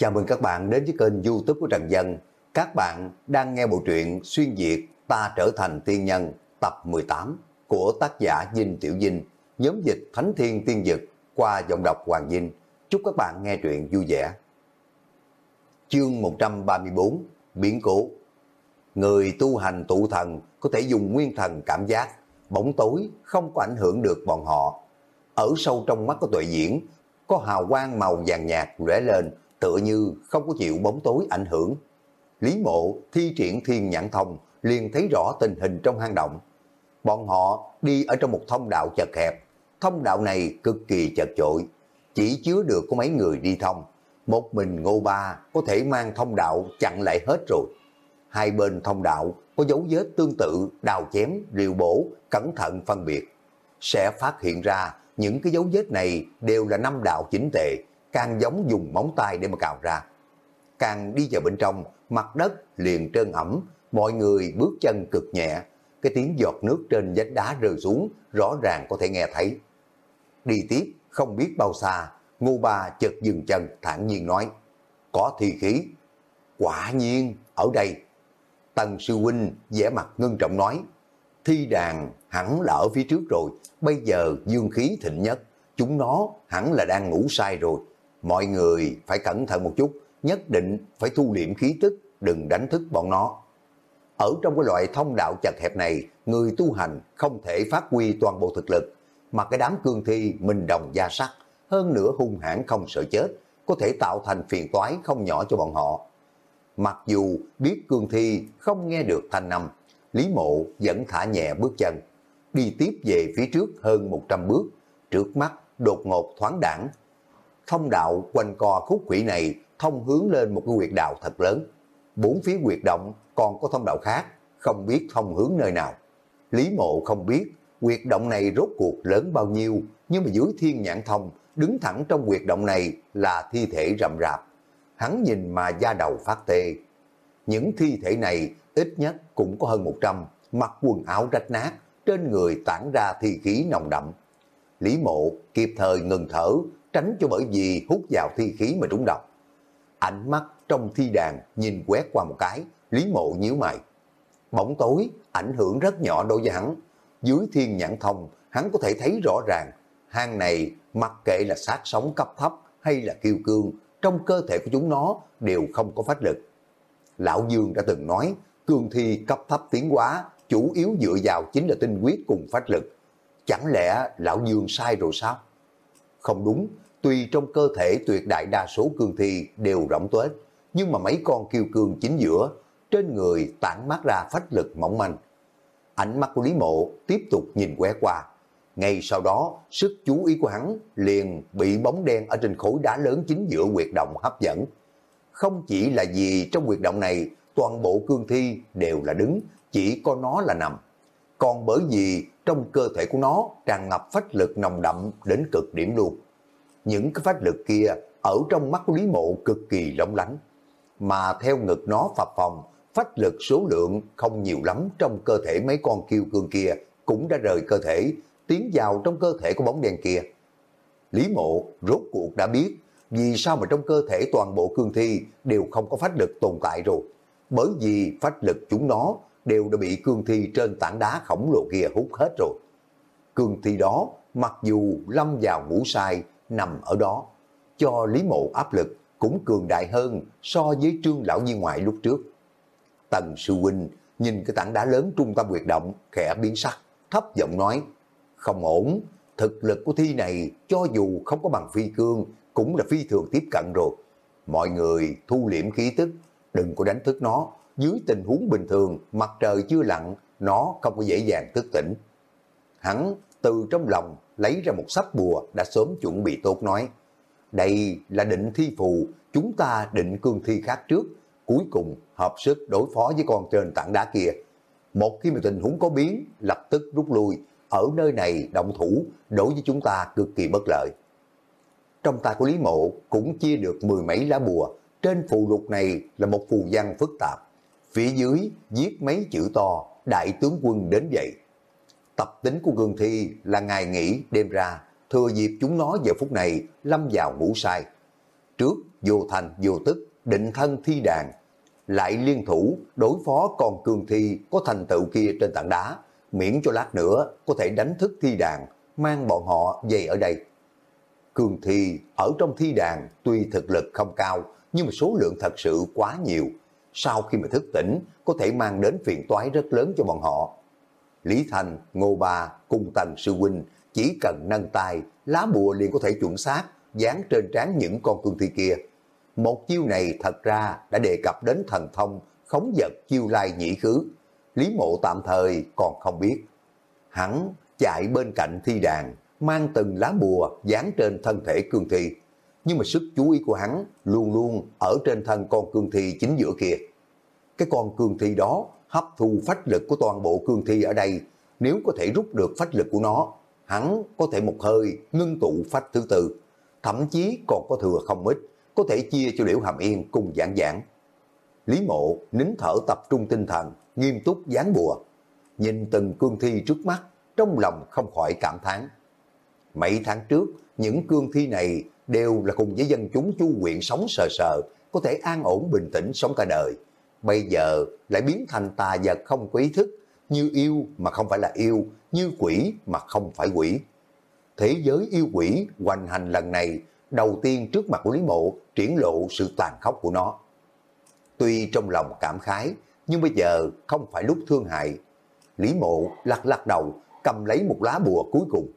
Chào mừng các bạn đến với kênh youtube của Trần Dân. Các bạn đang nghe bộ truyện Xuyên Việt Ta Trở Thành Tiên Nhân tập 18 của tác giả Dinh Tiểu Dinh, nhóm dịch Thánh Thiên Tiên Dực qua giọng đọc Hoàng Dinh. Chúc các bạn nghe truyện vui vẻ. Chương 134 Biến cố Người tu hành tụ thần có thể dùng nguyên thần cảm giác, bóng tối không có ảnh hưởng được bọn họ. Ở sâu trong mắt của tuệ diễn, có hào quang màu vàng nhạt rẽ lên, tựa như không có chịu bóng tối ảnh hưởng. Lý mộ thi triển thiên nhãn thông, liền thấy rõ tình hình trong hang động. Bọn họ đi ở trong một thông đạo chật hẹp, thông đạo này cực kỳ chật chội, chỉ chứa được có mấy người đi thông. Một mình ngô ba có thể mang thông đạo chặn lại hết rồi. Hai bên thông đạo có dấu vết tương tự, đào chém, rìu bổ, cẩn thận phân biệt. Sẽ phát hiện ra những cái dấu vết này đều là năm đạo chính tệ, càng giống dùng móng tay để mà cào ra. Càng đi vào bên trong, mặt đất liền trơn ẩm, mọi người bước chân cực nhẹ, cái tiếng giọt nước trên vách đá rơi xuống rõ ràng có thể nghe thấy. Đi tiếp, không biết bao xa, Ngô Ba chợt dừng chân thản nhiên nói, có thi khí. Quả nhiên, ở đây. Tần Sư Huynh vẻ mặt ngưng trọng nói, thi đàn hẳn là ở phía trước rồi, bây giờ dương khí thịnh nhất, chúng nó hẳn là đang ngủ sai rồi. Mọi người phải cẩn thận một chút, nhất định phải thu liệm khí tức, đừng đánh thức bọn nó. Ở trong cái loại thông đạo chật hẹp này, người tu hành không thể phát huy toàn bộ thực lực, mà cái đám cương thi mình đồng gia sắc, hơn nữa hung hãn không sợ chết, có thể tạo thành phiền toái không nhỏ cho bọn họ. Mặc dù biết cương thi không nghe được thanh năm, Lý Mộ vẫn thả nhẹ bước chân, đi tiếp về phía trước hơn 100 bước, trước mắt đột ngột thoáng đẳng. Thông đạo quanh co khúc quỷ này thông hướng lên một cái quyệt đạo thật lớn. Bốn phía quyệt động còn có thông đạo khác, không biết thông hướng nơi nào. Lý Mộ không biết quyệt động này rốt cuộc lớn bao nhiêu, nhưng mà dưới thiên nhãn thông, đứng thẳng trong quyệt động này là thi thể rậm rạp. Hắn nhìn mà da đầu phát tê. Những thi thể này ít nhất cũng có hơn 100, mặc quần áo rách nát, trên người tản ra thi khí nồng đậm. Lý mộ kịp thời ngừng thở, tránh cho bởi vì hút vào thi khí mà trúng độc. Ánh mắt trong thi đàn nhìn quét qua một cái, Lý mộ nhíu mày. Bóng tối ảnh hưởng rất nhỏ đối với hắn. Dưới thiên nhãn thông, hắn có thể thấy rõ ràng, hang này mặc kệ là sát sống cấp thấp hay là kiêu cương, trong cơ thể của chúng nó đều không có phát lực. Lão Dương đã từng nói, cương thi cấp thấp tiến hóa, chủ yếu dựa vào chính là tinh huyết cùng phát lực. Chẳng lẽ lão Dương sai rồi sao? Không đúng, tuy trong cơ thể tuyệt đại đa số cương thi đều rộng tuếch, nhưng mà mấy con kiêu cương chính giữa, trên người tản mát ra phách lực mỏng manh. Ánh mắt của Lý Mộ tiếp tục nhìn quét qua. Ngay sau đó, sức chú ý của hắn liền bị bóng đen ở trên khối đá lớn chính giữa quyệt động hấp dẫn. Không chỉ là vì trong quyệt động này, toàn bộ cương thi đều là đứng, chỉ có nó là nằm. Còn bởi vì trong cơ thể của nó tràn ngập phách lực nồng đậm đến cực điểm luôn. Những cái phách lực kia ở trong mắt của Lý Mộ cực kỳ lóng lánh. Mà theo ngực nó phập phòng, phách lực số lượng không nhiều lắm trong cơ thể mấy con kiêu cương kia cũng đã rời cơ thể, tiến vào trong cơ thể của bóng đen kia. Lý Mộ rốt cuộc đã biết vì sao mà trong cơ thể toàn bộ cương thi đều không có phách lực tồn tại rồi. Bởi vì phách lực chúng nó đều đã bị cương thi trên tảng đá khổng lồ kia hút hết rồi. Cương thi đó, mặc dù lâm vào ngủ sai, nằm ở đó, cho Lý Mộ áp lực cũng cường đại hơn so với trương lão nhi ngoại lúc trước. Tần Sư Huynh nhìn cái tảng đá lớn trung tâm huyệt động, khẽ biến sắc, thấp giọng nói, không ổn, thực lực của thi này cho dù không có bằng phi cương, cũng là phi thường tiếp cận rồi. Mọi người thu liễm khí tức, đừng có đánh thức nó, dưới tình huống bình thường, mặt trời chưa lặn, nó không có dễ dàng thức tỉnh. Hắn từ trong lòng lấy ra một sắp bùa đã sớm chuẩn bị tốt nói, đây là định thi phù, chúng ta định cương thi khác trước, cuối cùng hợp sức đối phó với con trên tảng đá kia. Một khi mà tình huống có biến, lập tức rút lui, ở nơi này động thủ đối với chúng ta cực kỳ bất lợi. Trong tay của Lý Mộ cũng chia được mười mấy lá bùa, trên phù lục này là một phù văn phức tạp. Phía dưới viết mấy chữ to, đại tướng quân đến vậy. Tập tính của Gương Thi là ngày nghỉ đêm ra, thừa dịp chúng nó giờ phút này lâm vào ngủ sai. trước vô thành vô tức, định thân thi đàn, lại liên thủ đối phó con cương thi có thành tựu kia trên tảng đá, miễn cho lát nữa có thể đánh thức thi đàn, mang bọn họ về ở đây. Cương thi ở trong thi đàn tuy thực lực không cao, nhưng mà số lượng thật sự quá nhiều. Sau khi mà thức tỉnh, có thể mang đến phiền toái rất lớn cho bọn họ. Lý Thành, Ngô Ba, Cung Tần Sư Huynh chỉ cần nâng tay, lá bùa liền có thể chuẩn xác, dán trên trán những con cương thi kia. Một chiêu này thật ra đã đề cập đến thần thông, khống vật chiêu lai nhị khứ. Lý mộ tạm thời còn không biết. Hắn chạy bên cạnh thi đàn, mang từng lá bùa dán trên thân thể cương thi. Nhưng mà sức chú ý của hắn luôn luôn ở trên thân con cương thi chính giữa kia. Cái con cương thi đó hấp thu phách lực của toàn bộ cương thi ở đây. Nếu có thể rút được phách lực của nó, hắn có thể một hơi ngưng tụ phách thứ tư. Thậm chí còn có thừa không ít, có thể chia cho Liễu Hàm Yên cùng giảng giảng. Lý mộ nín thở tập trung tinh thần, nghiêm túc dán bùa. Nhìn từng cương thi trước mắt, trong lòng không khỏi cảm thán. Mấy tháng trước, những cương thi này đều là cùng với dân chúng chu quyện sống sờ sờ, có thể an ổn bình tĩnh sống cả đời. Bây giờ lại biến thành tà vật không có ý thức, như yêu mà không phải là yêu, như quỷ mà không phải quỷ. Thế giới yêu quỷ hoành hành lần này, đầu tiên trước mặt của Lý Mộ triển lộ sự tàn khốc của nó. Tuy trong lòng cảm khái, nhưng bây giờ không phải lúc thương hại. Lý Mộ lắc lắc đầu, cầm lấy một lá bùa cuối cùng.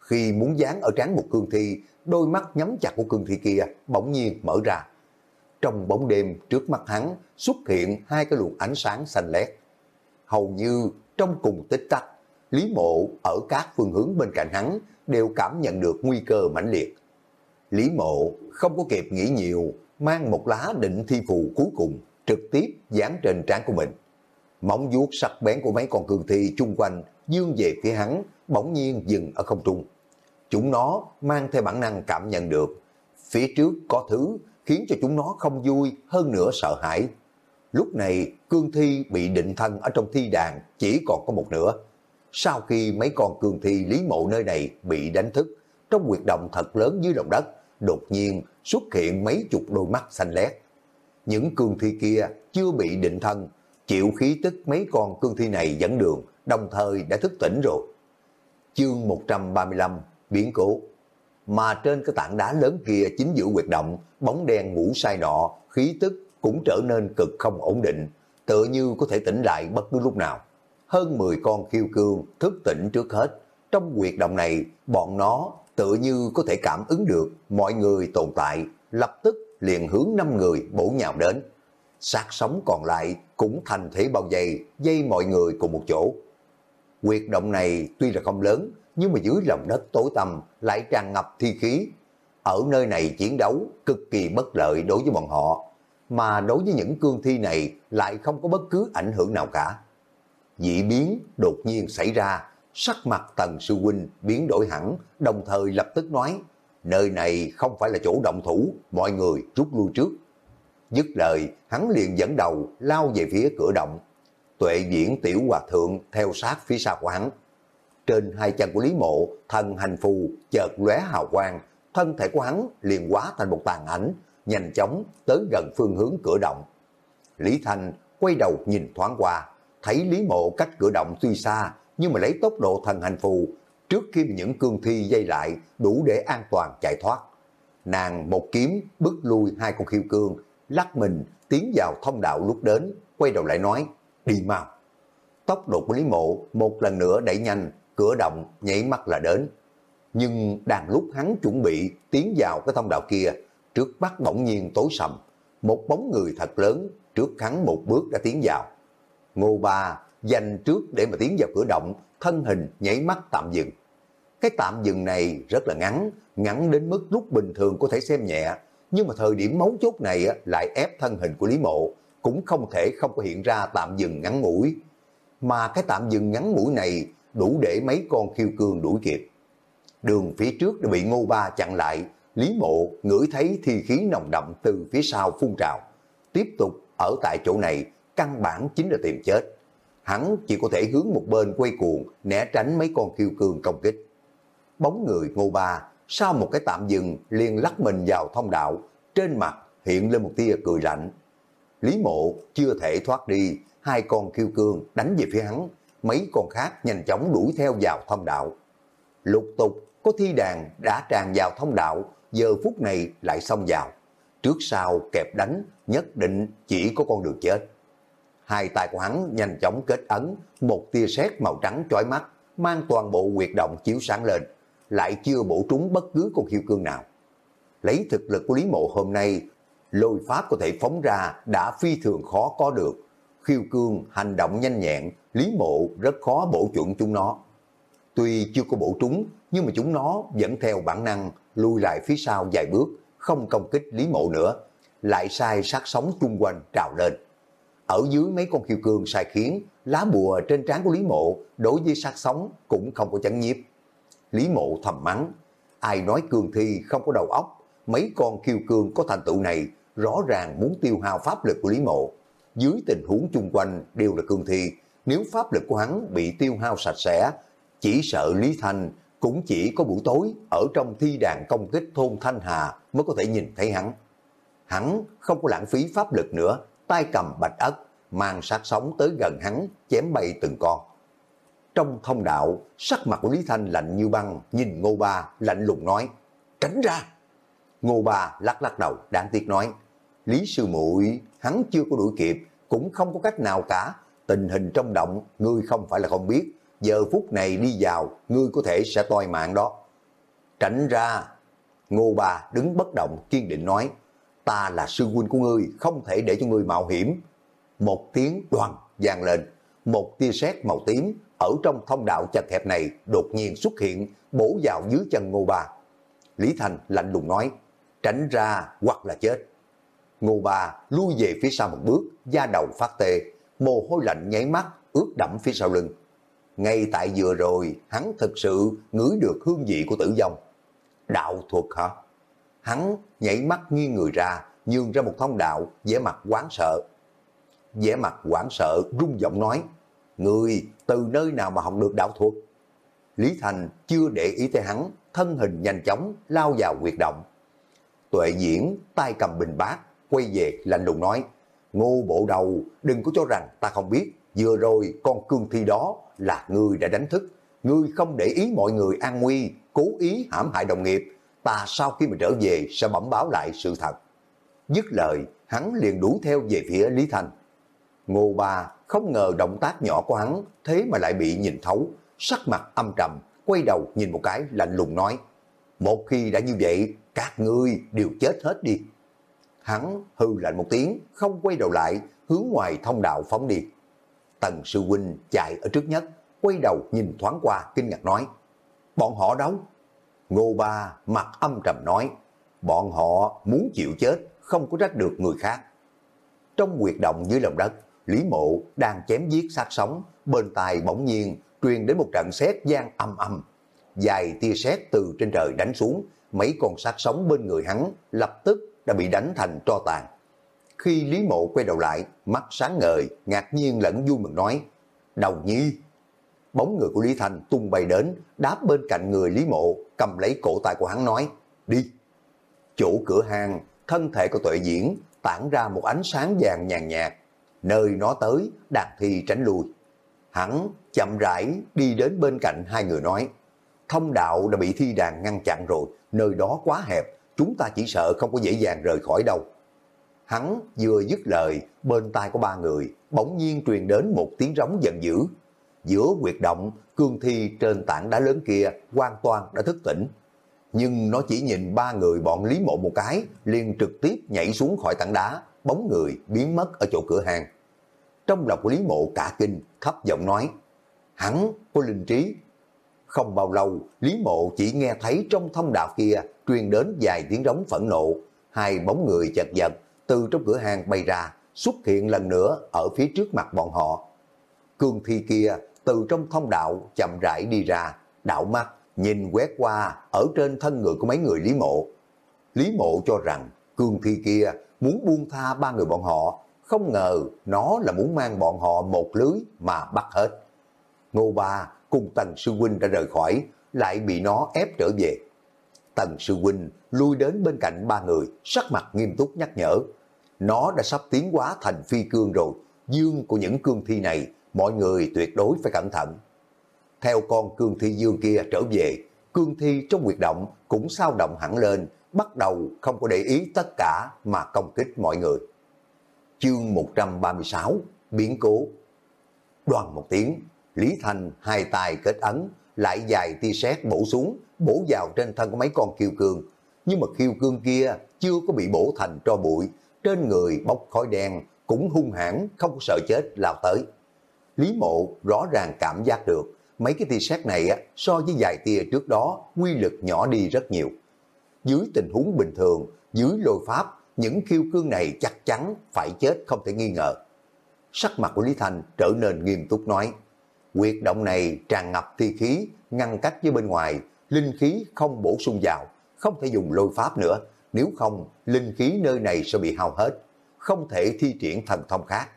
Khi muốn dán ở trán một cương thi, đôi mắt nhắm chặt của cương thi kia bỗng nhiên mở ra. Trong bóng đêm trước mắt hắn xuất hiện hai cái luồng ánh sáng xanh lét. Hầu như trong cùng tích tắc, Lý Mộ ở các phương hướng bên cạnh hắn đều cảm nhận được nguy cơ mãnh liệt. Lý Mộ không có kịp nghĩ nhiều, mang một lá định thi phù cuối cùng trực tiếp dán trên trán của mình. Móng vuốt sắc bén của mấy con cương thi chung quanh dương về phía hắn, bỗng nhiên dừng ở không trung. Chúng nó mang theo bản năng cảm nhận được, phía trước có thứ khiến cho chúng nó không vui, hơn nữa sợ hãi. Lúc này, cương thi bị định thân ở trong thi đàn chỉ còn có một nửa. Sau khi mấy con cương thi lý mộ nơi này bị đánh thức, trong quyệt động thật lớn dưới lòng đất, đột nhiên xuất hiện mấy chục đôi mắt xanh lét. Những cương thi kia chưa bị định thân, chịu khí tức mấy con cương thi này dẫn đường, đồng thời đã thức tỉnh rồi. Chương 135 Biến cố Mà trên cái tảng đá lớn kia chính giữa huyệt động, bóng đen ngủ sai nọ, khí tức cũng trở nên cực không ổn định, tựa như có thể tỉnh lại bất cứ lúc nào. Hơn 10 con khiêu cương thức tỉnh trước hết. Trong huyệt động này, bọn nó tựa như có thể cảm ứng được mọi người tồn tại, lập tức liền hướng năm người bổ nhào đến. Sát sống còn lại cũng thành thế bao dây, dây mọi người cùng một chỗ. Quyệt động này tuy là không lớn, nhưng mà dưới lòng đất tối tăm lại tràn ngập thi khí. Ở nơi này chiến đấu cực kỳ bất lợi đối với bọn họ, mà đối với những cương thi này lại không có bất cứ ảnh hưởng nào cả. Dị biến đột nhiên xảy ra, sắc mặt Tần Sư Huynh biến đổi hẳn, đồng thời lập tức nói, nơi này không phải là chỗ động thủ, mọi người rút lui trước. Dứt lời, hắn liền dẫn đầu lao về phía cửa động. Tuệ diễn tiểu hòa thượng theo sát phía sau của hắn. Trên hai chân của Lý Mộ, thần hành phù chợt lóe hào quang, thân thể của hắn liền hóa thành một tàn ảnh, nhanh chóng tới gần phương hướng cửa động. Lý Thanh quay đầu nhìn thoáng qua, thấy Lý Mộ cách cửa động tuy xa, nhưng mà lấy tốc độ thần hành phù, trước khi những cương thi dây lại đủ để an toàn chạy thoát. Nàng một kiếm bước lui hai con khiêu cương, lắc mình tiến vào thông đạo lúc đến, quay đầu lại nói, đi mau. Tốc độ của Lý Mộ một lần nữa đẩy nhanh, cửa động nhảy mắt là đến. Nhưng đang lúc hắn chuẩn bị tiến vào cái thông đạo kia, trước mắt bỗng nhiên tối sầm, một bóng người thật lớn trước hắn một bước đã tiến vào. Ngô Ba dành trước để mà tiến vào cửa động, thân hình nhảy mắt tạm dừng. Cái tạm dừng này rất là ngắn, ngắn đến mức lúc bình thường có thể xem nhẹ, nhưng mà thời điểm mấu chốt này lại ép thân hình của Lý Mộ, cũng không thể không có hiện ra tạm dừng ngắn ngủi. Mà cái tạm dừng ngắn ngủi này đủ để mấy con khiêu cương đuổi kịp. Đường phía trước đã bị Ngô Ba chặn lại, Lý Mộ ngửi thấy thi khí nồng đậm từ phía sau phun trào. Tiếp tục ở tại chỗ này, căn bản chính là tìm chết. Hắn chỉ có thể hướng một bên quay cuồng, né tránh mấy con khiêu cương công kích. Bóng người Ngô Ba sau một cái tạm dừng liền lắc mình vào thông đạo, trên mặt hiện lên một tia cười lạnh. Lý mộ chưa thể thoát đi, hai con kiêu cương đánh về phía hắn, mấy con khác nhanh chóng đuổi theo vào thông đạo. Lục tục có thi đàn đã tràn vào thông đạo, giờ phút này lại xông vào. Trước sau kẹp đánh, nhất định chỉ có con đường chết. Hai tay của hắn nhanh chóng kết ấn, một tia sét màu trắng chói mắt, mang toàn bộ quyệt động chiếu sáng lên, lại chưa bổ trúng bất cứ con khiêu cương nào. Lấy thực lực của Lý Mộ hôm nay, lôi pháp có thể phóng ra đã phi thường khó có được. Khiêu cương hành động nhanh nhẹn, Lý Mộ rất khó bổ chuẩn chúng nó. Tuy chưa có bổ trúng, nhưng mà chúng nó vẫn theo bản năng lui lại phía sau vài bước, không công kích Lý Mộ nữa, lại sai sát sóng chung quanh trào lên. Ở dưới mấy con khiêu cương sai khiến, lá bùa trên trán của Lý Mộ đối với sát sóng cũng không có chấn nhiếp. Lý Mộ thầm mắng, ai nói cương thi không có đầu óc, mấy con khiêu cương có thành tựu này rõ ràng muốn tiêu hao pháp lực của Lý Mộ. Dưới tình huống chung quanh đều là cương thi, nếu pháp lực của hắn bị tiêu hao sạch sẽ, chỉ sợ Lý Thanh cũng chỉ có buổi tối ở trong thi đàn công kích thôn Thanh Hà mới có thể nhìn thấy hắn. Hắn không có lãng phí pháp lực nữa, tay cầm bạch ất, mang sát sóng tới gần hắn, chém bay từng con. Trong thông đạo, sắc mặt của Lý Thanh lạnh như băng, nhìn Ngô Ba lạnh lùng nói, tránh ra. Ngô Ba lắc lắc đầu, đáng tiếc nói, Lý Sư muội hắn chưa có đuổi kịp, cũng không có cách nào cả. Tình hình trong động, ngươi không phải là không biết, giờ phút này đi vào, ngươi có thể sẽ toi mạng đó. Tránh ra, Ngô bà đứng bất động kiên định nói, ta là sư huynh của ngươi, không thể để cho ngươi mạo hiểm. Một tiếng đoàn vang lên, một tia sét màu tím ở trong thông đạo chật hẹp này đột nhiên xuất hiện, bổ vào dưới chân Ngô bà Lý Thành lạnh lùng nói, tránh ra hoặc là chết. Ngô Ba lui về phía sau một bước, da đầu phát tê, mồ hôi lạnh nháy mắt, ướt đẫm phía sau lưng. Ngay tại vừa rồi, hắn thực sự ngửi được hương vị của tử vong. Đạo thuật hả? Hắn nhảy mắt nghiêng người ra, nhường ra một thông đạo, vẻ mặt quán sợ. vẻ mặt quán sợ, rung giọng nói, Người từ nơi nào mà học được đạo thuật? Lý Thành chưa để ý tới hắn, thân hình nhanh chóng lao vào quyệt động. Tuệ diễn tay cầm bình bát, quay về lạnh lùng nói, Ngô bộ đầu, đừng có cho rằng ta không biết, vừa rồi con cương thi đó là ngươi đã đánh thức. Ngươi không để ý mọi người an nguy, cố ý hãm hại đồng nghiệp. Ta sau khi mà trở về sẽ bẩm báo lại sự thật. Dứt lời, hắn liền đuổi theo về phía Lý Thành. Ngô Ba không ngờ động tác nhỏ của hắn thế mà lại bị nhìn thấu, sắc mặt âm trầm, quay đầu nhìn một cái lạnh lùng nói. Một khi đã như vậy, các ngươi đều chết hết đi. Hắn hư lạnh một tiếng, không quay đầu lại, hướng ngoài thông đạo phóng đi. Tần sư huynh chạy ở trước nhất, quay đầu nhìn thoáng qua, kinh ngạc nói, bọn họ đâu? Ngô Ba mặt âm trầm nói, bọn họ muốn chịu chết, không có trách được người khác. Trong quyệt động dưới lòng đất, Lý Mộ đang chém giết sát sống, bên tai bỗng nhiên truyền đến một trận sét gian âm âm. Dài tia sét từ trên trời đánh xuống, mấy con sát sống bên người hắn lập tức đã bị đánh thành tro tàn. Khi Lý Mộ quay đầu lại, mắt sáng ngời, ngạc nhiên lẫn vui mừng nói, đầu nhi. Bóng người của Lý Thành tung bay đến, đáp bên cạnh người Lý Mộ, cầm lấy cổ tay của hắn nói, đi. Chủ cửa hàng, thân thể của tuệ diễn, tản ra một ánh sáng vàng nhàn nhạt, nơi nó tới, đàn thi tránh lui. Hắn chậm rãi đi đến bên cạnh hai người nói, thông đạo đã bị thi đàn ngăn chặn rồi, nơi đó quá hẹp, chúng ta chỉ sợ không có dễ dàng rời khỏi đâu. Hắn vừa dứt lời, bên tai của ba người, bỗng nhiên truyền đến một tiếng rống giận dữ. Giữa quyệt động, cương thi trên tảng đá lớn kia hoàn toàn đã thức tỉnh. Nhưng nó chỉ nhìn ba người bọn Lý Mộ một cái, liền trực tiếp nhảy xuống khỏi tảng đá, bóng người biến mất ở chỗ cửa hàng. Trong lòng của Lý Mộ cả kinh, thấp giọng nói, hắn có linh trí. Không bao lâu, Lý Mộ chỉ nghe thấy trong thông đạo kia truyền đến vài tiếng rống phẫn nộ, hai bóng người chật vật từ trong cửa hàng bay ra, xuất hiện lần nữa ở phía trước mặt bọn họ. Cương thi kia từ trong thông đạo chậm rãi đi ra, đạo mắt, nhìn quét qua ở trên thân người của mấy người Lý Mộ. Lý Mộ cho rằng cương thi kia muốn buông tha ba người bọn họ, không ngờ nó là muốn mang bọn họ một lưới mà bắt hết. Ngô Ba cùng Tần Sư Huynh đã rời khỏi, lại bị nó ép trở về. Tần Sư Huynh lui đến bên cạnh ba người, sắc mặt nghiêm túc nhắc nhở. Nó đã sắp tiến hóa thành phi cương rồi, dương của những cương thi này, mọi người tuyệt đối phải cẩn thận. Theo con cương thi dương kia trở về, cương thi trong huyệt động cũng sao động hẳn lên, bắt đầu không có để ý tất cả mà công kích mọi người. Chương 136 Biến cố Đoàn một tiếng, Lý Thành hai tay kết ấn, lại dài tia sét bổ xuống, bổ vào trên thân của mấy con kiêu cương. Nhưng mà kiêu cương kia chưa có bị bổ thành tro bụi, trên người bốc khói đen, cũng hung hãn không sợ chết lao tới. Lý mộ rõ ràng cảm giác được, mấy cái tia sét này á, so với vài tia trước đó, quy lực nhỏ đi rất nhiều. Dưới tình huống bình thường, dưới lôi pháp, những kiêu cương này chắc chắn phải chết không thể nghi ngờ. Sắc mặt của Lý Thành trở nên nghiêm túc nói, quyệt động này tràn ngập thi khí, ngăn cách với bên ngoài, linh khí không bổ sung vào, không thể dùng lôi pháp nữa, nếu không, linh khí nơi này sẽ bị hao hết, không thể thi triển thần thông khác.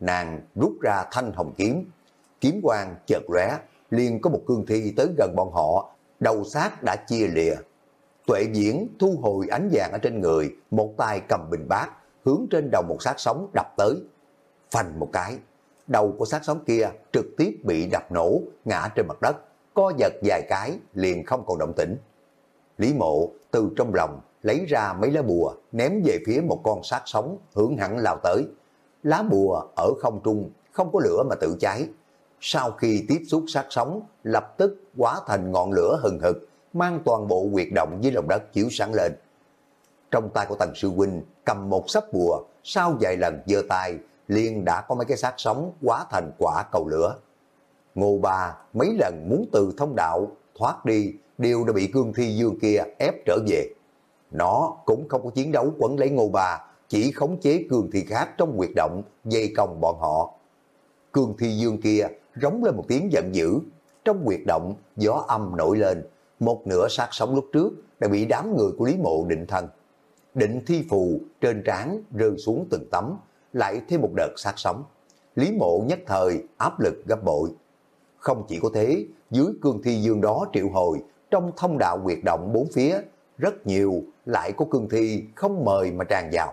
Nàng rút ra thanh hồng kiếm, kiếm quang chợt lóe, liền có một cương thi tới gần bọn họ, đầu xác đã chia lìa. Tuệ diễn thu hồi ánh vàng ở trên người, một tay cầm bình bát, hướng trên đầu một xác sống đập tới. Phành một cái, đầu của xác sống kia trực tiếp bị đập nổ, ngã trên mặt đất, co giật vài cái, liền không còn động tĩnh. Lý mộ từ trong lòng lấy ra mấy lá bùa, ném về phía một con sát sống hướng hẳn lao tới. Lá bùa ở không trung, không có lửa mà tự cháy. Sau khi tiếp xúc sát sống, lập tức hóa thành ngọn lửa hừng hực, mang toàn bộ quyệt động với lòng đất chiếu sáng lên. Trong tay của Tần Sư Huynh cầm một sắp bùa, sau vài lần giơ tay, liền đã có mấy cái xác sống quá thành quả cầu lửa. Ngô Ba mấy lần muốn từ thông đạo thoát đi, đều đã bị cương thi dương kia ép trở về. Nó cũng không có chiến đấu quấn lấy Ngô Ba, chỉ khống chế cương thi khác trong quyệt động, dây còng bọn họ. Cương thi dương kia rống lên một tiếng giận dữ. Trong quyệt động, gió âm nổi lên, một nửa sát sống lúc trước đã bị đám người của Lý Mộ định thân. Định thi phù trên trán rơi xuống từng tấm, lại thêm một đợt sát sống. Lý Mộ nhất thời áp lực gấp bội. Không chỉ có thế, dưới cương thi dương đó triệu hồi, trong thông đạo quyệt động bốn phía, rất nhiều lại có cương thi không mời mà tràn vào.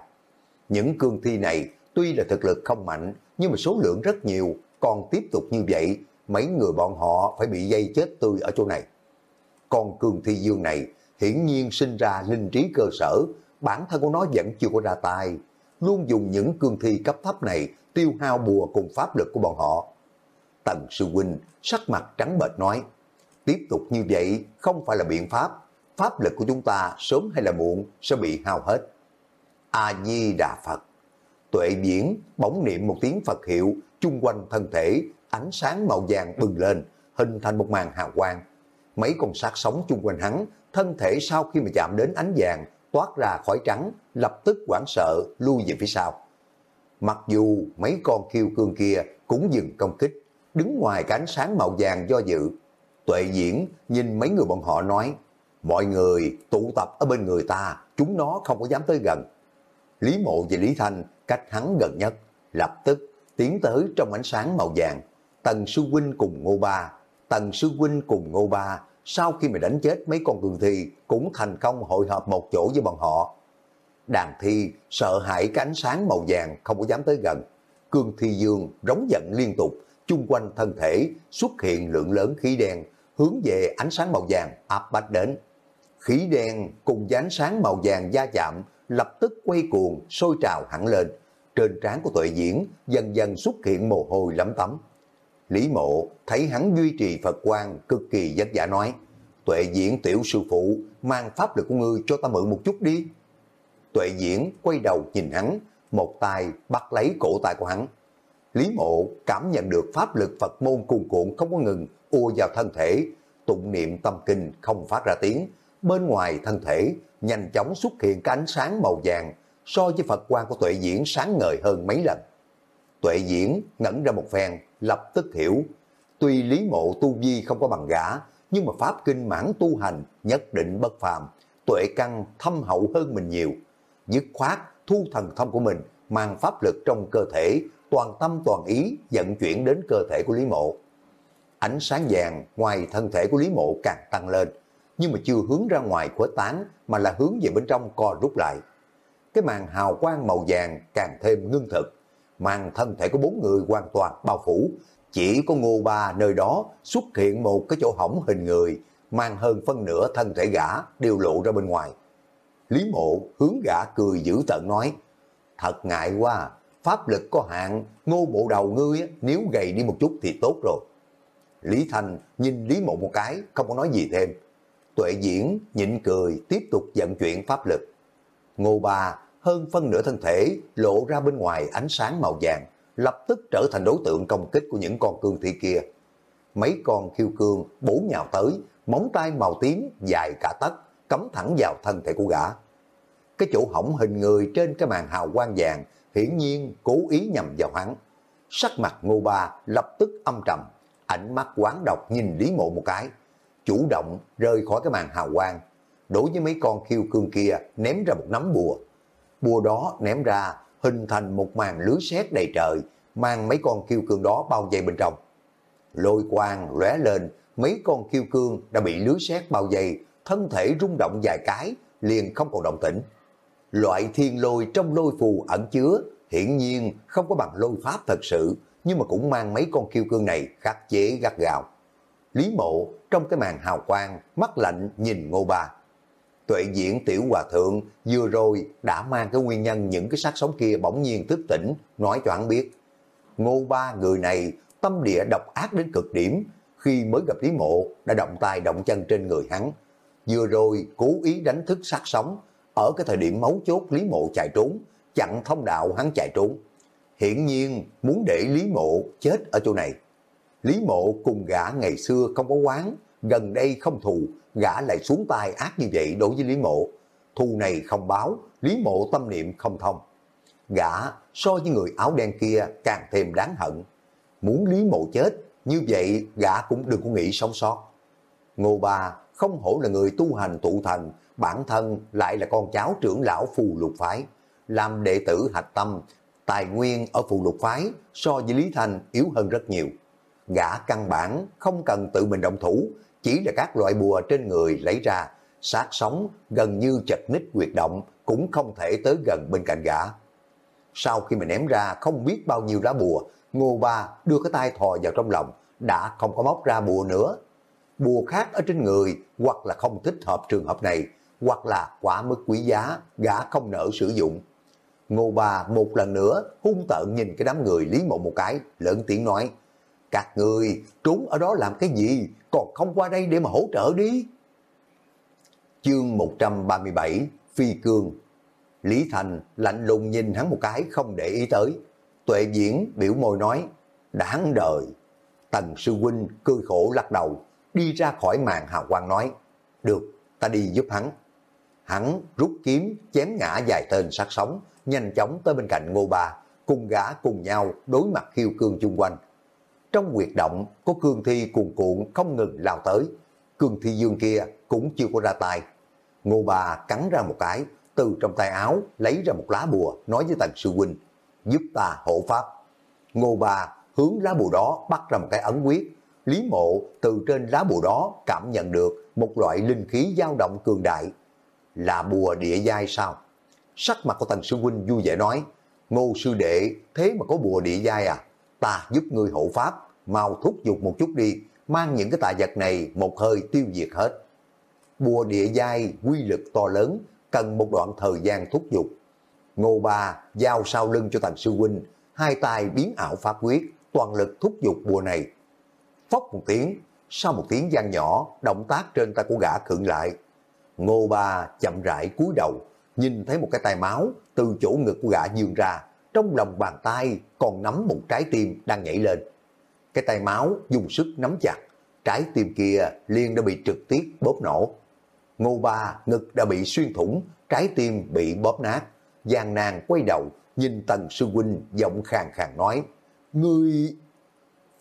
Những cương thi này tuy là thực lực không mạnh, nhưng mà số lượng rất nhiều, còn tiếp tục như vậy, mấy người bọn họ phải bị dây chết tươi ở chỗ này. còn cương thi dương này hiển nhiên sinh ra linh trí cơ sở, bản thân của nó vẫn chưa có ra tay, luôn dùng những cương thi cấp thấp này tiêu hao bùa cùng pháp lực của bọn họ. Tần Sư Huynh sắc mặt trắng bệch nói, tiếp tục như vậy không phải là biện pháp, pháp lực của chúng ta sớm hay là muộn sẽ bị hao hết. A-di-đà Phật Tuệ biển bóng niệm một tiếng Phật hiệu chung quanh thân thể, ánh sáng màu vàng bừng lên, hình thành một màn hào quang. Mấy con sát sống chung quanh hắn, thân thể sau khi mà chạm đến ánh vàng, toát ra khỏi trắng, lập tức quảng sợ lui về phía sau. Mặc dù mấy con kiêu cương kia cũng dừng công kích, đứng ngoài cánh sáng màu vàng do dự. Tuệ diễn nhìn mấy người bọn họ nói, mọi người tụ tập ở bên người ta, chúng nó không có dám tới gần. Lý Mộ và Lý Thanh cách hắn gần nhất, lập tức tiến tới trong ánh sáng màu vàng. Tần Sư Huynh cùng Ngô Ba, Tần Sư Huynh cùng Ngô Ba, sau khi mà đánh chết mấy con cường thi, cũng thành công hội hợp một chỗ với bọn họ. Đàn thi sợ hãi cái ánh sáng màu vàng không có dám tới gần. Cương thi dương rống giận liên tục, chung quanh thân thể xuất hiện lượng lớn khí đen, hướng về ánh sáng màu vàng áp bách đến. Khí đen cùng với ánh sáng màu vàng gia chạm, lập tức quay cuồng, sôi trào hẳn lên. Trên trán của tuệ diễn dần dần xuất hiện mồ hôi lấm tấm. Lý mộ thấy hắn duy trì Phật quan cực kỳ vất vả nói, tuệ diễn tiểu sư phụ, mang pháp lực của ngươi cho ta mượn một chút đi. Tuệ diễn quay đầu nhìn hắn, một tay bắt lấy cổ tay của hắn. Lý mộ cảm nhận được pháp lực Phật môn cuồn cuộn không có ngừng ua vào thân thể, tụng niệm tâm kinh không phát ra tiếng. Bên ngoài thân thể nhanh chóng xuất hiện cái ánh sáng màu vàng so với Phật quan của tuệ diễn sáng ngời hơn mấy lần. Tuệ diễn ngẩn ra một phen, lập tức hiểu. Tuy Lý Mộ tu vi không có bằng gã, nhưng mà Pháp Kinh mãn tu hành nhất định bất phàm, tuệ căn thâm hậu hơn mình nhiều. Dứt khoát thu thần thông của mình, mang pháp lực trong cơ thể, toàn tâm toàn ý vận chuyển đến cơ thể của Lý Mộ. Ánh sáng vàng ngoài thân thể của Lý Mộ càng tăng lên, nhưng mà chưa hướng ra ngoài khuếch tán mà là hướng về bên trong co rút lại. Cái màn hào quang màu vàng càng thêm ngưng thực, mang thân thể của bốn người hoàn toàn bao phủ, chỉ có ngô ba nơi đó xuất hiện một cái chỗ hỏng hình người, mang hơn phân nửa thân thể gã đều lộ ra bên ngoài. Lý mộ hướng gã cười dữ tợn nói, thật ngại quá, pháp lực có hạn, ngô bộ đầu ngươi nếu gầy đi một chút thì tốt rồi. Lý Thành nhìn Lý mộ một cái, không có nói gì thêm. Tuệ diễn nhịn cười tiếp tục dẫn chuyện pháp lực. Ngô ba hơn phân nửa thân thể lộ ra bên ngoài ánh sáng màu vàng, lập tức trở thành đối tượng công kích của những con cương thi kia. Mấy con khiêu cương bổ nhào tới, móng tay màu tím dài cả tấc cắm thẳng vào thân thể của gã. Cái chỗ hỏng hình người trên cái màn hào quang vàng hiển nhiên cố ý nhầm vào hắn. Sắc mặt ngô ba lập tức âm trầm, ánh mắt quán độc nhìn Lý Mộ một cái, chủ động rơi khỏi cái màn hào quang. Đối với mấy con khiêu cương kia ném ra một nắm bùa. Bùa đó ném ra hình thành một màn lưới sét đầy trời, mang mấy con kiêu cương đó bao vây bên trong. Lôi quang lóe lên, mấy con kiêu cương đã bị lưới sét bao vây, thân thể rung động vài cái, liền không còn động tĩnh. Loại thiên lôi trong lôi phù ẩn chứa, hiển nhiên không có bằng lôi pháp thật sự, nhưng mà cũng mang mấy con kiêu cương này khắc chế gắt gào. Lý mộ trong cái màn hào quang, mắt lạnh nhìn ngô ba. Tuệ diễn tiểu hòa thượng vừa rồi đã mang cái nguyên nhân những cái sát sống kia bỗng nhiên thức tỉnh, nói cho hắn biết. Ngô ba người này tâm địa độc ác đến cực điểm, khi mới gặp Lý mộ đã động tay động chân trên người hắn. Vừa rồi cố ý đánh thức sát sống, ở cái thời điểm mấu chốt Lý mộ chạy trốn, chặn thông đạo hắn chạy trốn. Hiển nhiên muốn để Lý mộ chết ở chỗ này. Lý mộ cùng gã ngày xưa không có quán, gần đây không thù, gã lại xuống tay ác như vậy đối với Lý mộ. thu này không báo, Lý mộ tâm niệm không thông. Gã so với người áo đen kia càng thêm đáng hận. Muốn Lý mộ chết, như vậy gã cũng đừng có nghĩ sống sót. Ngô Ba không hổ là người tu hành tụ thành, bản thân lại là con cháu trưởng lão phù lục phái. Làm đệ tử hạch tâm, tài nguyên ở phù lục phái so với Lý Thành yếu hơn rất nhiều. Gã căn bản không cần tự mình động thủ, chỉ là các loại bùa trên người lấy ra, sát sống gần như chật ních quyệt động cũng không thể tới gần bên cạnh gã. Sau khi mình ném ra không biết bao nhiêu lá bùa, Ngô Ba đưa cái tay thò vào trong lòng, đã không có móc ra bùa nữa. Bùa khác ở trên người hoặc là không thích hợp trường hợp này, hoặc là quá mức quý giá, gã không nỡ sử dụng. Ngô Ba một lần nữa hung tợn nhìn cái đám người Lý Mộ một cái, lớn tiếng nói, các người trốn ở đó làm cái gì, còn không qua đây để mà hỗ trợ đi. Chương 137 Phi Cương Lý Thành lạnh lùng nhìn hắn một cái không để ý tới. Tuệ diễn biểu môi nói, đáng đời. Tần sư huynh cười khổ lắc đầu, đi ra khỏi màn hào quang nói, được, ta đi giúp hắn. Hắn rút kiếm, chém ngã dài tên sát sống, nhanh chóng tới bên cạnh ngô bà cùng gã cùng nhau đối mặt khiêu cương chung quanh. Trong quyệt động có cương thi cuồn cuộn không ngừng lao tới, cương thi dương kia cũng chưa có ra tay. Ngô bà cắn ra một cái, từ trong tay áo lấy ra một lá bùa, nói với Tần Sư Huynh, giúp ta hộ pháp. Ngô bà hướng lá bùa đó bắt ra một cái ấn quyết. Lý mộ từ trên lá bùa đó cảm nhận được một loại linh khí dao động cường đại. Là bùa địa giai sao? Sắc mặt của Tần Sư Huynh vui vẻ nói, Ngô Sư Đệ thế mà có bùa địa giai à? Ta giúp ngươi hộ pháp, mau thúc giục một chút đi, mang những cái tạ vật này một hơi tiêu diệt hết. Bùa địa giai quy lực to lớn, cần một đoạn thời gian thúc giục. Ngô Ba giao sau lưng cho Tần Sư Huynh, hai tay biến ảo pháp quyết, toàn lực thúc giục bùa này. Phóc một tiếng, sau một tiếng gian nhỏ, động tác trên tay của gã khựng lại. Ngô Ba chậm rãi cúi đầu, nhìn thấy một cái tay máu từ chỗ ngực của gã dương ra, trong lòng bàn tay còn nắm một trái tim đang nhảy lên. Cái tay máu dùng sức nắm chặt, trái tim kia liền đã bị trực tiếp bóp nổ. Ngô Ba ngực đã bị xuyên thủng, trái tim bị bóp nát. Giang nàng quay đầu, nhìn Tần Sư Huynh giọng khàn khàn nói, Ngươi...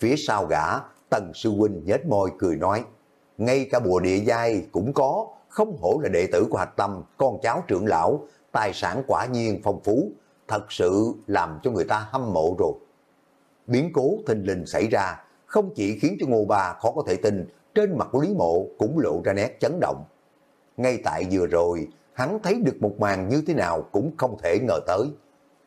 Phía sau gã, Tần Sư Huynh nhếch môi cười nói, ngay cả bùa địa giai cũng có, không hổ là đệ tử của Hạch Tâm, con cháu trưởng lão, tài sản quả nhiên phong phú, thật sự làm cho người ta hâm mộ rồi. Biến cố thình lình xảy ra, không chỉ khiến cho Ngô Ba khó có thể tin, trên mặt của Lý Mộ cũng lộ ra nét chấn động. Ngay tại vừa rồi, hắn thấy được một màn như thế nào cũng không thể ngờ tới.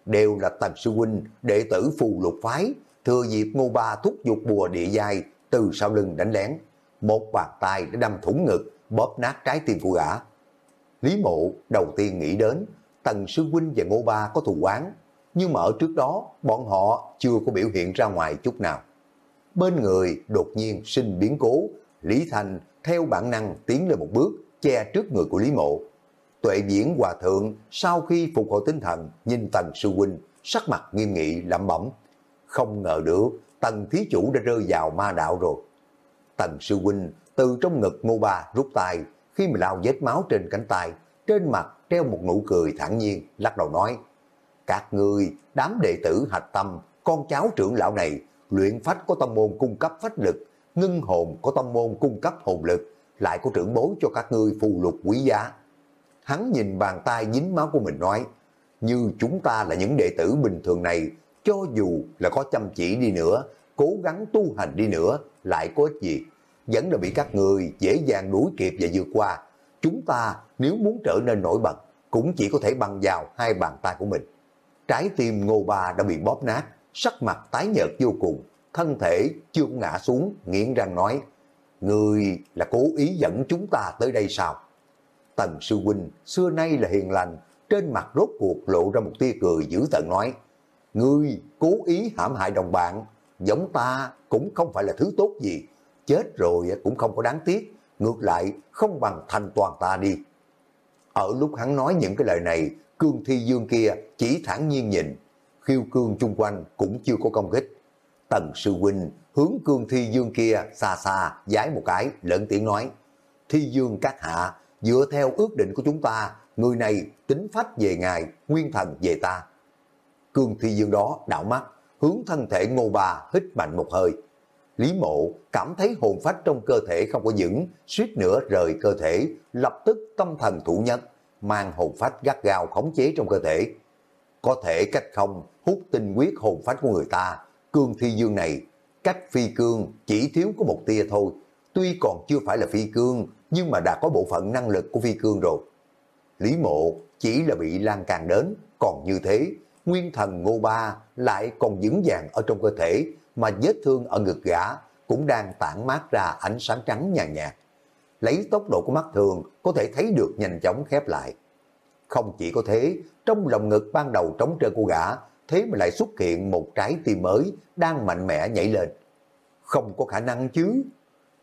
Đều là Tần Sư Huynh, đệ tử phù lục phái, thừa dịp ngô ba thúc giục bùa địa giai từ sau lưng đánh lén. Một bàn tay đã đâm thủng ngực, bóp nát trái tim của gã. Lý Mộ đầu tiên nghĩ đến Tần Sư Huynh và Ngô Ba có thù oán nhưng mà ở trước đó bọn họ chưa có biểu hiện ra ngoài chút nào. Bên người đột nhiên sinh biến cố, Lý Thành theo bản năng tiến lên một bước, che trước người của Lý Mộ. Tuệ diễn hòa thượng sau khi phục hồi tinh thần nhìn Tần Sư Huynh sắc mặt nghiêm nghị lẩm bẩm. Không ngờ được Tần Thí Chủ đã rơi vào ma đạo rồi. Tần Sư Huynh từ trong ngực Ngô Ba rút tay khi mà lao vết máu trên cánh tay, trên mặt treo một nụ cười thản nhiên, lắc đầu nói, các người, đám đệ tử hạch tâm, con cháu trưởng lão này, luyện phách có tông môn cung cấp phách lực, ngưng hồn có tông môn cung cấp hồn lực, lại có trưởng bối cho các ngươi phù lục quý giá. Hắn nhìn bàn tay dính máu của mình nói, như chúng ta là những đệ tử bình thường này, cho dù là có chăm chỉ đi nữa, cố gắng tu hành đi nữa, lại có ích gì vẫn là bị các người dễ dàng đuổi kịp và vượt qua. Chúng ta nếu muốn trở nên nổi bật, cũng chỉ có thể bằng vào hai bàn tay của mình. Trái tim ngô ba đã bị bóp nát, sắc mặt tái nhợt vô cùng, thân thể chưa ngã xuống, nghiến răng nói, Người là cố ý dẫn chúng ta tới đây sao? Tần sư huynh xưa nay là hiền lành, trên mặt rốt cuộc lộ ra một tia cười dữ tận nói, Ngươi cố ý hãm hại đồng bạn, giống ta cũng không phải là thứ tốt gì, chết rồi cũng không có đáng tiếc, ngược lại không bằng thành toàn ta đi. Ở lúc hắn nói những cái lời này, cương thi dương kia chỉ thản nhiên nhìn, khiêu cương chung quanh cũng chưa có công kích. Tần sư huynh hướng cương thi dương kia xa xa, giái một cái, lớn tiếng nói, thi dương các hạ, dựa theo ước định của chúng ta, người này tính phách về ngài, nguyên thần về ta. Cương thi dương đó đảo mắt, hướng thân thể ngô bà hít mạnh một hơi, Lý mộ cảm thấy hồn phách trong cơ thể không có vững, suýt nữa rời cơ thể, lập tức tâm thần thủ nhất, mang hồn phách gắt gao khống chế trong cơ thể. Có thể cách không hút tinh huyết hồn phách của người ta, cương thi dương này, cách phi cương chỉ thiếu có một tia thôi. Tuy còn chưa phải là phi cương, nhưng mà đã có bộ phận năng lực của phi cương rồi. Lý mộ chỉ là bị lan càng đến, còn như thế, nguyên thần ngô ba lại còn vững vàng ở trong cơ thể, mà vết thương ở ngực gã cũng đang tản mát ra ánh sáng trắng nhàn nhạt. Lấy tốc độ của mắt thường có thể thấy được nhanh chóng khép lại. Không chỉ có thế, trong lòng ngực ban đầu trống trơn của gã, thế mà lại xuất hiện một trái tim mới đang mạnh mẽ nhảy lên. Không có khả năng chứ.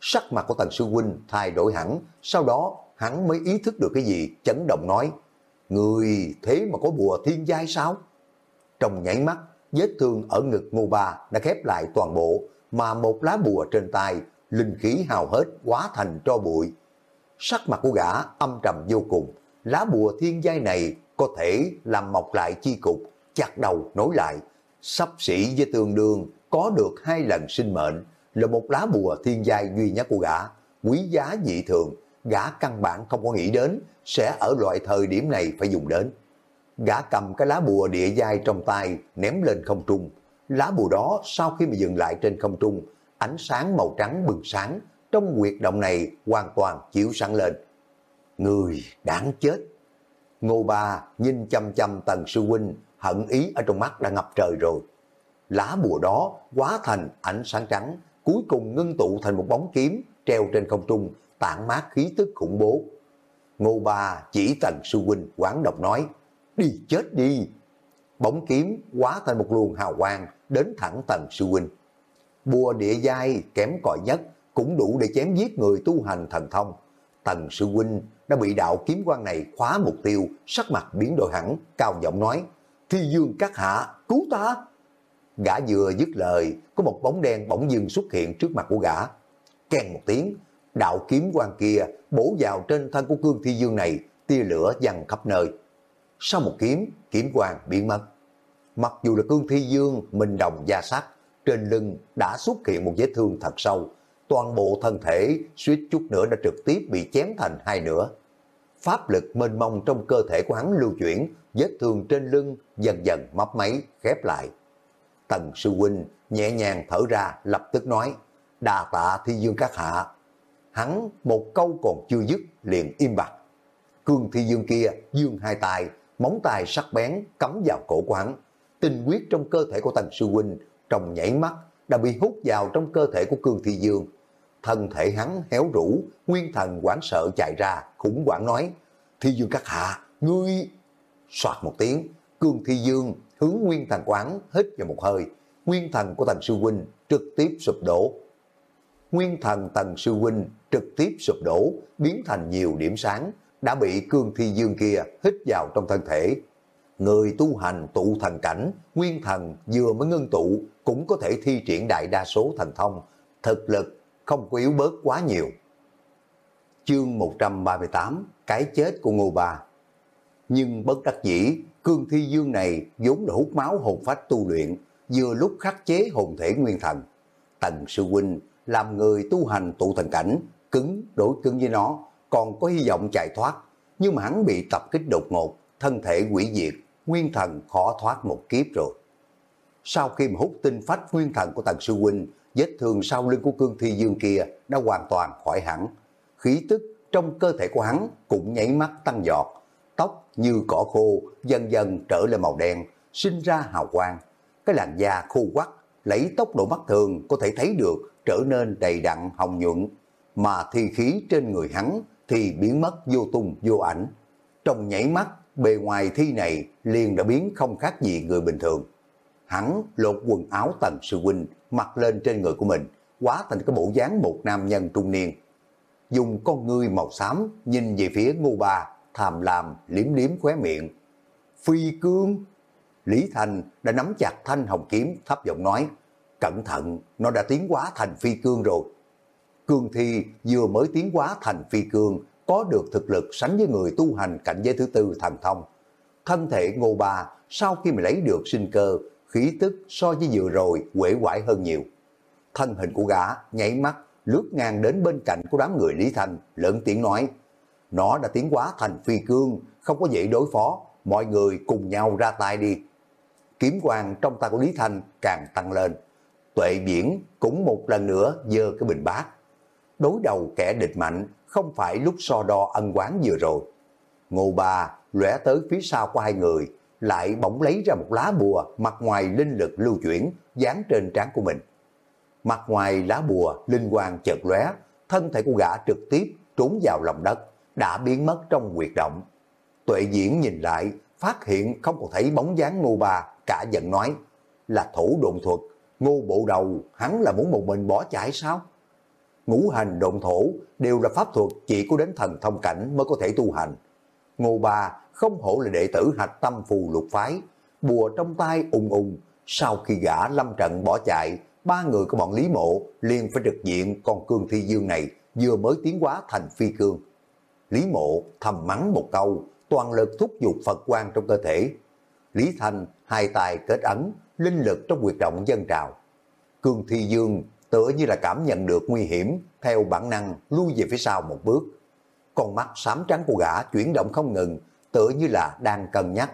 Sắc mặt của Tần Sư Huynh thay đổi hẳn, sau đó hắn mới ý thức được cái gì, chấn động nói, Người thế mà có bùa thiên giai sao? Trong nhảy mắt, vết thương ở ngực ngô ba đã khép lại toàn bộ, mà một lá bùa trên tay, linh khí hào hết quá thành cho bụi. Sắc mặt của gã âm trầm vô cùng, lá bùa thiên giai này có thể làm mọc lại chi cục, chặt đầu nối lại, sắp xỉ với tương đương có được hai lần sinh mệnh, là một lá bùa thiên giai duy nhất của gã, quý giá dị thường, gã căn bản không có nghĩ đến sẽ ở loại thời điểm này phải dùng đến. Gã cầm cái lá bùa địa giai trong tay ném lên không trung. Lá bùa đó sau khi mà dừng lại trên không trung, ánh sáng màu trắng bừng sáng, trong quyệt động này hoàn toàn chiếu sáng lên. Người đáng chết. Ngô Ba nhìn chăm chăm Tần Sư Huynh, hận ý ở trong mắt đã ngập trời rồi. Lá bùa đó quá thành ánh sáng trắng, cuối cùng ngưng tụ thành một bóng kiếm treo trên không trung, tản mát khí tức khủng bố. Ngô Ba chỉ Tần Sư Huynh quán độc nói, đi chết đi. Bóng kiếm quá thành một luồng hào quang đến thẳng tầng sư huynh. Bùa địa giai kém cỏi nhất cũng đủ để chém giết người tu hành thần thông. Tần sư huynh đã bị đạo kiếm quan này khóa mục tiêu, sắc mặt biến đổi hẳn, cao giọng nói, Thi dương các hạ, cứu ta! Gã vừa dứt lời, có một bóng đen bỗng dưng xuất hiện trước mặt của gã. Kèn một tiếng, đạo kiếm quan kia bổ vào trên thân của cương thi dương này, tia lửa văng khắp nơi sau một kiếm, kiếm quan biến mất. Mặc dù là cương thi dương, minh đồng da sắc, trên lưng đã xuất hiện một vết thương thật sâu, toàn bộ thân thể suýt chút nữa đã trực tiếp bị chém thành hai nửa. Pháp lực mênh mông trong cơ thể của hắn lưu chuyển, vết thương trên lưng dần dần mấp máy, khép lại. Tần sư huynh nhẹ nhàng thở ra lập tức nói, đà tạ thi dương các hạ. hắn một câu còn chưa dứt liền im bặt. Cương Thi Dương kia dương hai tay, móng tay sắc bén cắm vào cổ của hắn. Tinh huyết trong cơ thể của Tần Sư Huynh trong nhảy mắt đã bị hút vào trong cơ thể của Cương Thi Dương. Thân thể hắn héo rũ, nguyên thần quảng sợ chạy ra, khủng hoảng nói, Thi Dương các hạ, ngươi... Soạt một tiếng, Cương Thi Dương hướng nguyên thần quán hít vào một hơi, nguyên thần của Tần Sư Huynh trực tiếp sụp đổ. Nguyên thần Tần Sư Huynh trực tiếp sụp đổ, biến thành nhiều điểm sáng, đã bị Cương Thi Dương kia hít vào trong thân thể. Người tu hành tụ thần cảnh, nguyên thần vừa mới ngưng tụ cũng có thể thi triển đại đa số thần thông, thực lực không có yếu bớt quá nhiều. Chương 138 Cái chết của Ngô Ba Nhưng bất đắc dĩ, Cương Thi Dương này vốn là hút máu hồn phách tu luyện, vừa lúc khắc chế hồn thể nguyên thần. Tần Sư Huynh làm người tu hành tụ thần cảnh, cứng đối cứng với nó, còn có hy vọng chạy thoát. Nhưng mà hắn bị tập kích đột ngột, thân thể quỷ diệt, nguyên thần khó thoát một kiếp rồi. Sau khi mà hút tinh phách nguyên thần của Tần Sư Huynh, vết thương sau lưng của cương thi dương kia đã hoàn toàn khỏi hẳn. Khí tức trong cơ thể của hắn cũng nhảy mắt tăng giọt, tóc như cỏ khô dần dần trở lên màu đen, sinh ra hào quang. Cái làn da khô quắc, lấy tốc độ mắt thường có thể thấy được trở nên đầy đặn hồng nhuận, mà thi khí trên người hắn thì biến mất vô tung vô ảnh. Trong nhảy mắt, bề ngoài thi này liền đã biến không khác gì người bình thường. Hắn lột quần áo tần sư huynh, mặc lên trên người của mình, quá thành cái bộ dáng một nam nhân trung niên. Dùng con ngươi màu xám nhìn về phía ngô ba, thàm làm, liếm liếm khóe miệng. Phi cương! Lý Thành đã nắm chặt thanh hồng kiếm thấp giọng nói, cẩn thận, nó đã tiến quá thành phi cương rồi. Cương thi vừa mới tiến quá thành phi cương, có được thực lực sánh với người tu hành cảnh giới thứ tư thần thông. Thân thể ngô ba sau khi mà lấy được sinh cơ, khí tức so với vừa rồi quể quải hơn nhiều. Thân hình của gã nháy mắt lướt ngang đến bên cạnh của đám người Lý Thành lớn tiếng nói, nó đã tiến quá thành phi cương, không có dễ đối phó, mọi người cùng nhau ra tay đi. Kiếm quang trong tay của Lý Thành càng tăng lên, tuệ biển cũng một lần nữa dơ cái bình bát. Đối đầu kẻ địch mạnh không phải lúc so đo ân quán vừa rồi. Ngô Ba lóe tới phía sau của hai người, lại bỗng lấy ra một lá bùa mặt ngoài linh lực lưu chuyển, dán trên trán của mình. Mặt ngoài lá bùa, linh quang chợt lóe, thân thể của gã trực tiếp trốn vào lòng đất, đã biến mất trong quyệt động. Tuệ diễn nhìn lại, phát hiện không còn thấy bóng dáng ngô ba, cả giận nói, là thủ độn thuật, ngô bộ đầu, hắn là muốn một mình bỏ chạy sao? Ngũ hành độn thổ đều là pháp thuật chỉ có đến thần thông cảnh mới có thể tu hành. Ngô ba không hổ là đệ tử hạch tâm phù lục phái, bùa trong tay ung ung, sau khi gã lâm trận bỏ chạy, ba người của bọn Lý Mộ liền phải trực diện con cương thi dương này vừa mới tiến hóa thành phi cương. Lý Mộ thầm mắng một câu, toàn lực thúc giục Phật quan trong cơ thể. Lý Thanh hai tay kết ấn, linh lực trong quyệt động dân trào. Cương Thi Dương tựa như là cảm nhận được nguy hiểm, theo bản năng lui về phía sau một bước. Con mắt xám trắng của gã chuyển động không ngừng, tựa như là đang cân nhắc.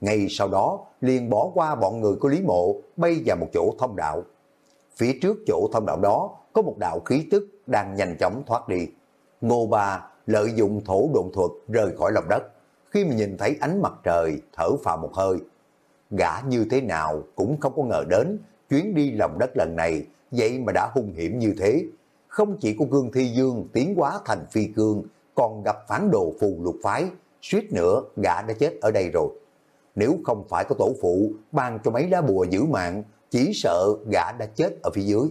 Ngay sau đó, liền bỏ qua bọn người của Lý Mộ, bay vào một chỗ thông đạo. Phía trước chỗ thông đạo đó, có một đạo khí tức đang nhanh chóng thoát đi. Ngô Ba lợi dụng thổ độn thuật rời khỏi lòng đất. Khi mà nhìn thấy ánh mặt trời, thở phào một hơi. Gã như thế nào cũng không có ngờ đến, chuyến đi lòng đất lần này, vậy mà đã hung hiểm như thế. Không chỉ có Cương Thi Dương tiến hóa thành phi cương, còn gặp phản đồ phù lục phái, suýt nữa gã đã chết ở đây rồi. Nếu không phải có tổ phụ ban cho mấy lá bùa giữ mạng, chỉ sợ gã đã chết ở phía dưới.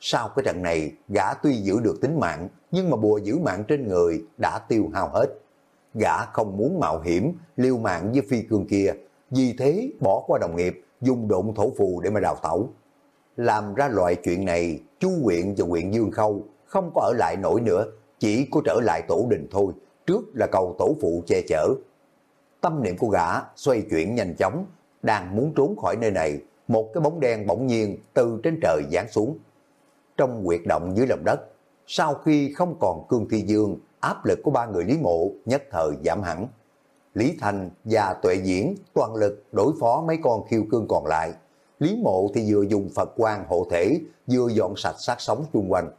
Sau cái trận này, gã tuy giữ được tính mạng, nhưng mà bùa giữ mạng trên người đã tiêu hao hết. Gã không muốn mạo hiểm, liêu mạng với phi cương kia, vì thế bỏ qua đồng nghiệp, dùng độn thổ phù để mà đào tẩu. Làm ra loại chuyện này, chu huyện và huyện Dương Khâu không có ở lại nổi nữa, chỉ có trở lại tổ đình thôi, trước là cầu tổ phụ che chở. Tâm niệm của gã xoay chuyển nhanh chóng, đang muốn trốn khỏi nơi này, một cái bóng đen bỗng nhiên từ trên trời giáng xuống. Trong quyệt động dưới lòng đất, sau khi không còn cương thi dương, áp lực của ba người Lý Mộ nhất thời giảm hẳn. Lý Thành và Tuệ Diễn toàn lực đối phó mấy con khiêu cương còn lại. Lý Mộ thì vừa dùng Phật quan hộ thể, vừa dọn sạch sát sống chung quanh.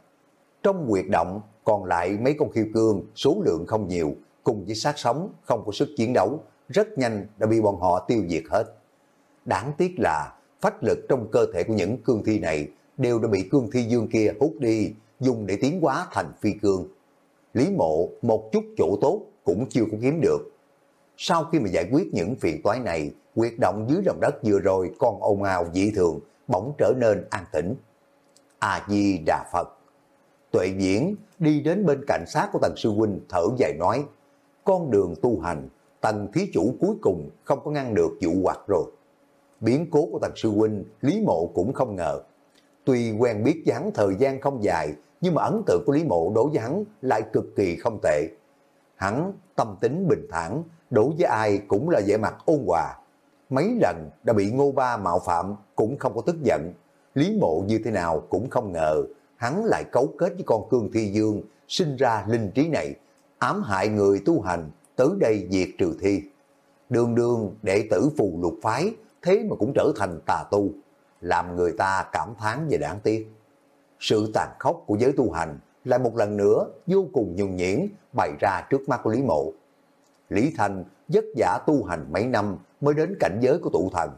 Trong quyệt động, còn lại mấy con khiêu cương số lượng không nhiều, cùng với sát sống không có sức chiến đấu, rất nhanh đã bị bọn họ tiêu diệt hết. Đáng tiếc là phách lực trong cơ thể của những cương thi này đều đã bị cương thi dương kia hút đi, dùng để tiến hóa thành phi cương. Lý mộ một chút chỗ tốt cũng chưa có kiếm được. Sau khi mà giải quyết những phiền toái này, quyệt động dưới lòng đất vừa rồi còn ồn ào dị thường, bỗng trở nên an tĩnh. A-di-đà Phật Tuệ Diễn đi đến bên cạnh sát của Tần Sư Huynh thở dài nói, con đường tu hành, Tần Thí Chủ cuối cùng không có ngăn được vụ hoạt rồi. Biến cố của Tần Sư Huynh, Lý Mộ cũng không ngờ. Tuy quen biết với hắn thời gian không dài, nhưng mà ấn tượng của Lý Mộ đối với hắn lại cực kỳ không tệ. Hắn tâm tính bình thản, đối với ai cũng là vẻ mặt ôn hòa. Mấy lần đã bị Ngô Ba mạo phạm cũng không có tức giận. Lý Mộ như thế nào cũng không ngờ, hắn lại cấu kết với con cương thi dương, sinh ra linh trí này, ám hại người tu hành, tới đây diệt trừ thi. Đường đường đệ tử phù lục phái, thế mà cũng trở thành tà tu, làm người ta cảm thán về đáng tiếc. Sự tàn khốc của giới tu hành lại một lần nữa vô cùng nhường nhuyễn bày ra trước mắt của Lý Mộ. Lý Thành vất giả tu hành mấy năm mới đến cảnh giới của tụ thần.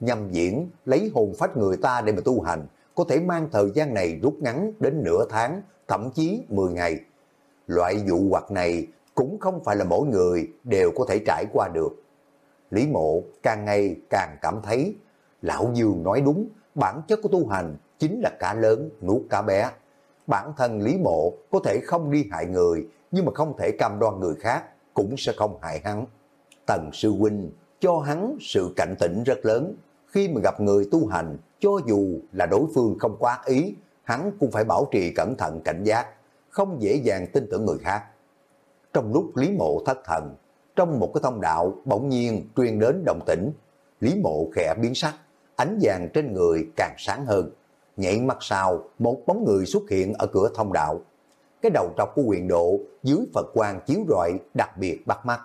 Nhằm diễn lấy hồn phách người ta để mà tu hành, có thể mang thời gian này rút ngắn đến nửa tháng, thậm chí 10 ngày. Loại vụ hoặc này cũng không phải là mỗi người đều có thể trải qua được. Lý mộ càng ngày càng cảm thấy Lão Dương nói đúng, bản chất của tu hành chính là cá lớn nuốt cá bé. Bản thân Lý mộ có thể không đi hại người, nhưng mà không thể cam đoan người khác cũng sẽ không hại hắn. Tần Sư Huynh cho hắn sự cảnh tỉnh rất lớn. Khi mà gặp người tu hành, cho dù là đối phương không quá ý, hắn cũng phải bảo trì cẩn thận cảnh giác, không dễ dàng tin tưởng người khác. Trong lúc Lý Mộ thất thần, trong một cái thông đạo bỗng nhiên truyền đến động tĩnh, Lý Mộ khẽ biến sắc, ánh vàng trên người càng sáng hơn. Nhảy mắt sau, một bóng người xuất hiện ở cửa thông đạo. Cái đầu trọc của quyền độ dưới Phật quan chiếu rọi đặc biệt bắt mắt.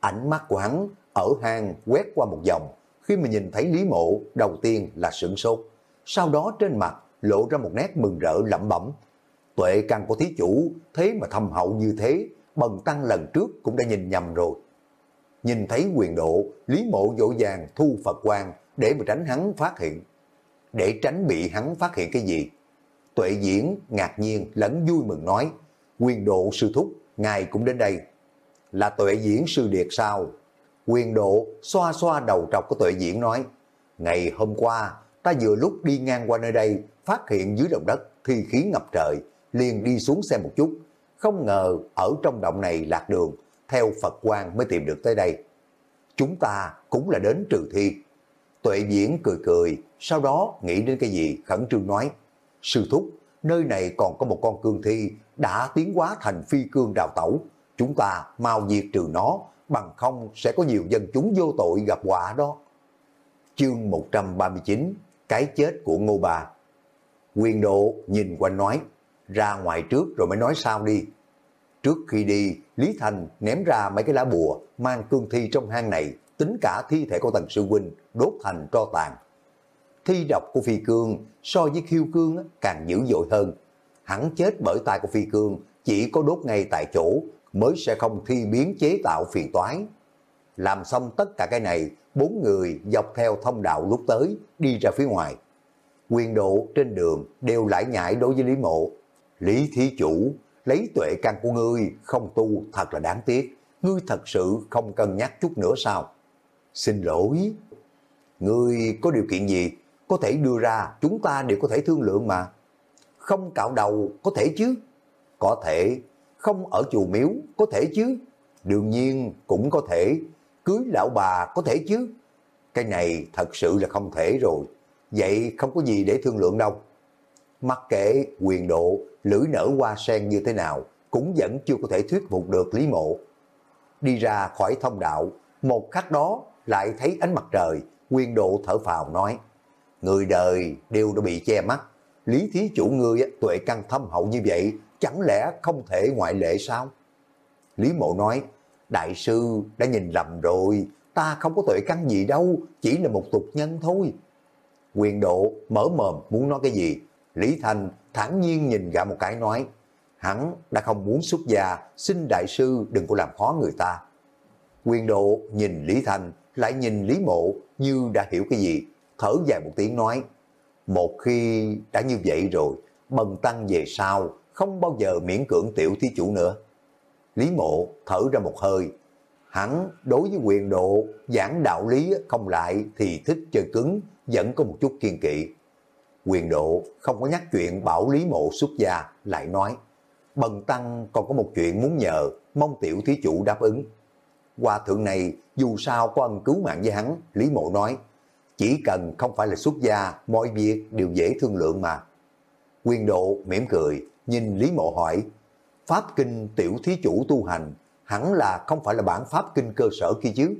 Ánh mắt của hắn ở hang quét qua một vòng. Khi mà nhìn thấy Lý Mộ, đầu tiên là sửng sốt. Sau đó trên mặt lộ ra một nét mừng rỡ lẩm bẩm. Tuệ căn của thí chủ, thế mà thâm hậu như thế, bần tăng lần trước cũng đã nhìn nhầm rồi. Nhìn thấy quyền độ, Lý Mộ dỗ dàng thu Phật quan để mà tránh hắn phát hiện. Để tránh bị hắn phát hiện cái gì? Tuệ diễn ngạc nhiên lẫn vui mừng nói, quyền độ sư thúc, ngài cũng đến đây. Là tuệ diễn sư điệt sao? Quyền độ xoa xoa đầu trọc của tuệ diễn nói, ngày hôm qua ta vừa lúc đi ngang qua nơi đây, phát hiện dưới lòng đất thi khí ngập trời, liền đi xuống xem một chút, không ngờ ở trong động này lạc đường, theo Phật quan mới tìm được tới đây. Chúng ta cũng là đến trừ thi. Tuệ diễn cười cười, sau đó nghĩ đến cái gì khẩn trương nói. Sư thúc, nơi này còn có một con cương thi đã tiến hóa thành phi cương đào tẩu. Chúng ta mau diệt trừ nó, bằng không sẽ có nhiều dân chúng vô tội gặp quả đó. Chương 139 Cái chết của Ngô Bà Quyền độ nhìn quanh nói, ra ngoài trước rồi mới nói sao đi. Trước khi đi, Lý Thành ném ra mấy cái lá bùa mang cương thi trong hang này, tính cả thi thể của Tần Sư Huynh đốt thành tro tàn. Thi độc của Phi Cương so với khiêu cương càng dữ dội hơn. Hắn chết bởi tay của Phi Cương chỉ có đốt ngay tại chỗ mới sẽ không thi biến chế tạo phiền toái. Làm xong tất cả cái này, bốn người dọc theo thông đạo lúc tới đi ra phía ngoài. Quyền độ trên đường đều lại nhại đối với Lý Mộ. Lý Thí Chủ lấy tuệ căn của ngươi không tu thật là đáng tiếc. Ngươi thật sự không cân nhắc chút nữa sao? Xin lỗi. Ngươi có điều kiện gì? Có thể đưa ra, chúng ta đều có thể thương lượng mà. Không cạo đầu, có thể chứ? Có thể. Không ở chùa miếu, có thể chứ? Đương nhiên, cũng có thể. Cưới lão bà, có thể chứ? Cái này thật sự là không thể rồi. Vậy không có gì để thương lượng đâu. Mặc kệ quyền độ, lưỡi nở hoa sen như thế nào, cũng vẫn chưa có thể thuyết phục được Lý Mộ. Đi ra khỏi thông đạo, một khắc đó lại thấy ánh mặt trời, quyền độ thở phào nói, người đời đều đã bị che mắt, lý thí chủ ngươi tuệ căn thâm hậu như vậy, chẳng lẽ không thể ngoại lệ sao? Lý Mộ nói, đại sư đã nhìn lầm rồi, ta không có tuệ căn gì đâu, chỉ là một tục nhân thôi. Quyền độ mở mồm muốn nói cái gì, Lý Thành thản nhiên nhìn gã một cái nói, hắn đã không muốn xuất gia, xin đại sư đừng có làm khó người ta. Quyền độ nhìn Lý Thanh, lại nhìn Lý Mộ như đã hiểu cái gì, thở dài một tiếng nói, một khi đã như vậy rồi, bần tăng về sau, không bao giờ miễn cưỡng tiểu thí chủ nữa. Lý Mộ thở ra một hơi, hắn đối với quyền độ giảng đạo lý không lại thì thích chơi cứng, vẫn có một chút kiên kỵ. Quyền độ không có nhắc chuyện bảo Lý Mộ xuất gia, lại nói, Bần Tăng còn có một chuyện muốn nhờ, mong tiểu thí chủ đáp ứng. Hòa thượng này dù sao có ân cứu mạng với hắn, Lý Mộ nói, chỉ cần không phải là xuất gia, mọi việc đều dễ thương lượng mà. Quyền độ mỉm cười, nhìn Lý Mộ hỏi, Pháp Kinh tiểu thí chủ tu hành, hẳn là không phải là bản Pháp Kinh cơ sở kia chứ.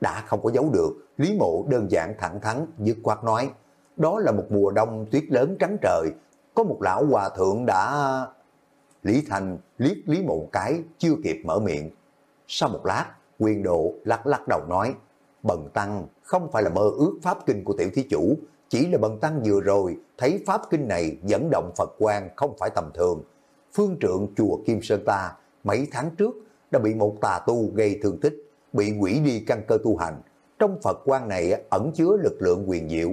Đã không có giấu được, Lý Mộ đơn giản thẳng thắn, dứt quát nói, đó là một mùa đông tuyết lớn trắng trời, có một lão hòa thượng đã... Lý Thành liếc Lý Mộ cái, chưa kịp mở miệng. Sau một lát, quyền độ lắc lắc đầu nói, Bần Tăng không phải là mơ ước Pháp Kinh của tiểu thí chủ, chỉ là Bần Tăng vừa rồi thấy Pháp Kinh này dẫn động Phật quan không phải tầm thường. Phương trượng chùa Kim Sơn ta mấy tháng trước đã bị một tà tu gây thương tích, bị quỷ đi căn cơ tu hành. Trong Phật quan này ẩn chứa lực lượng quyền diệu.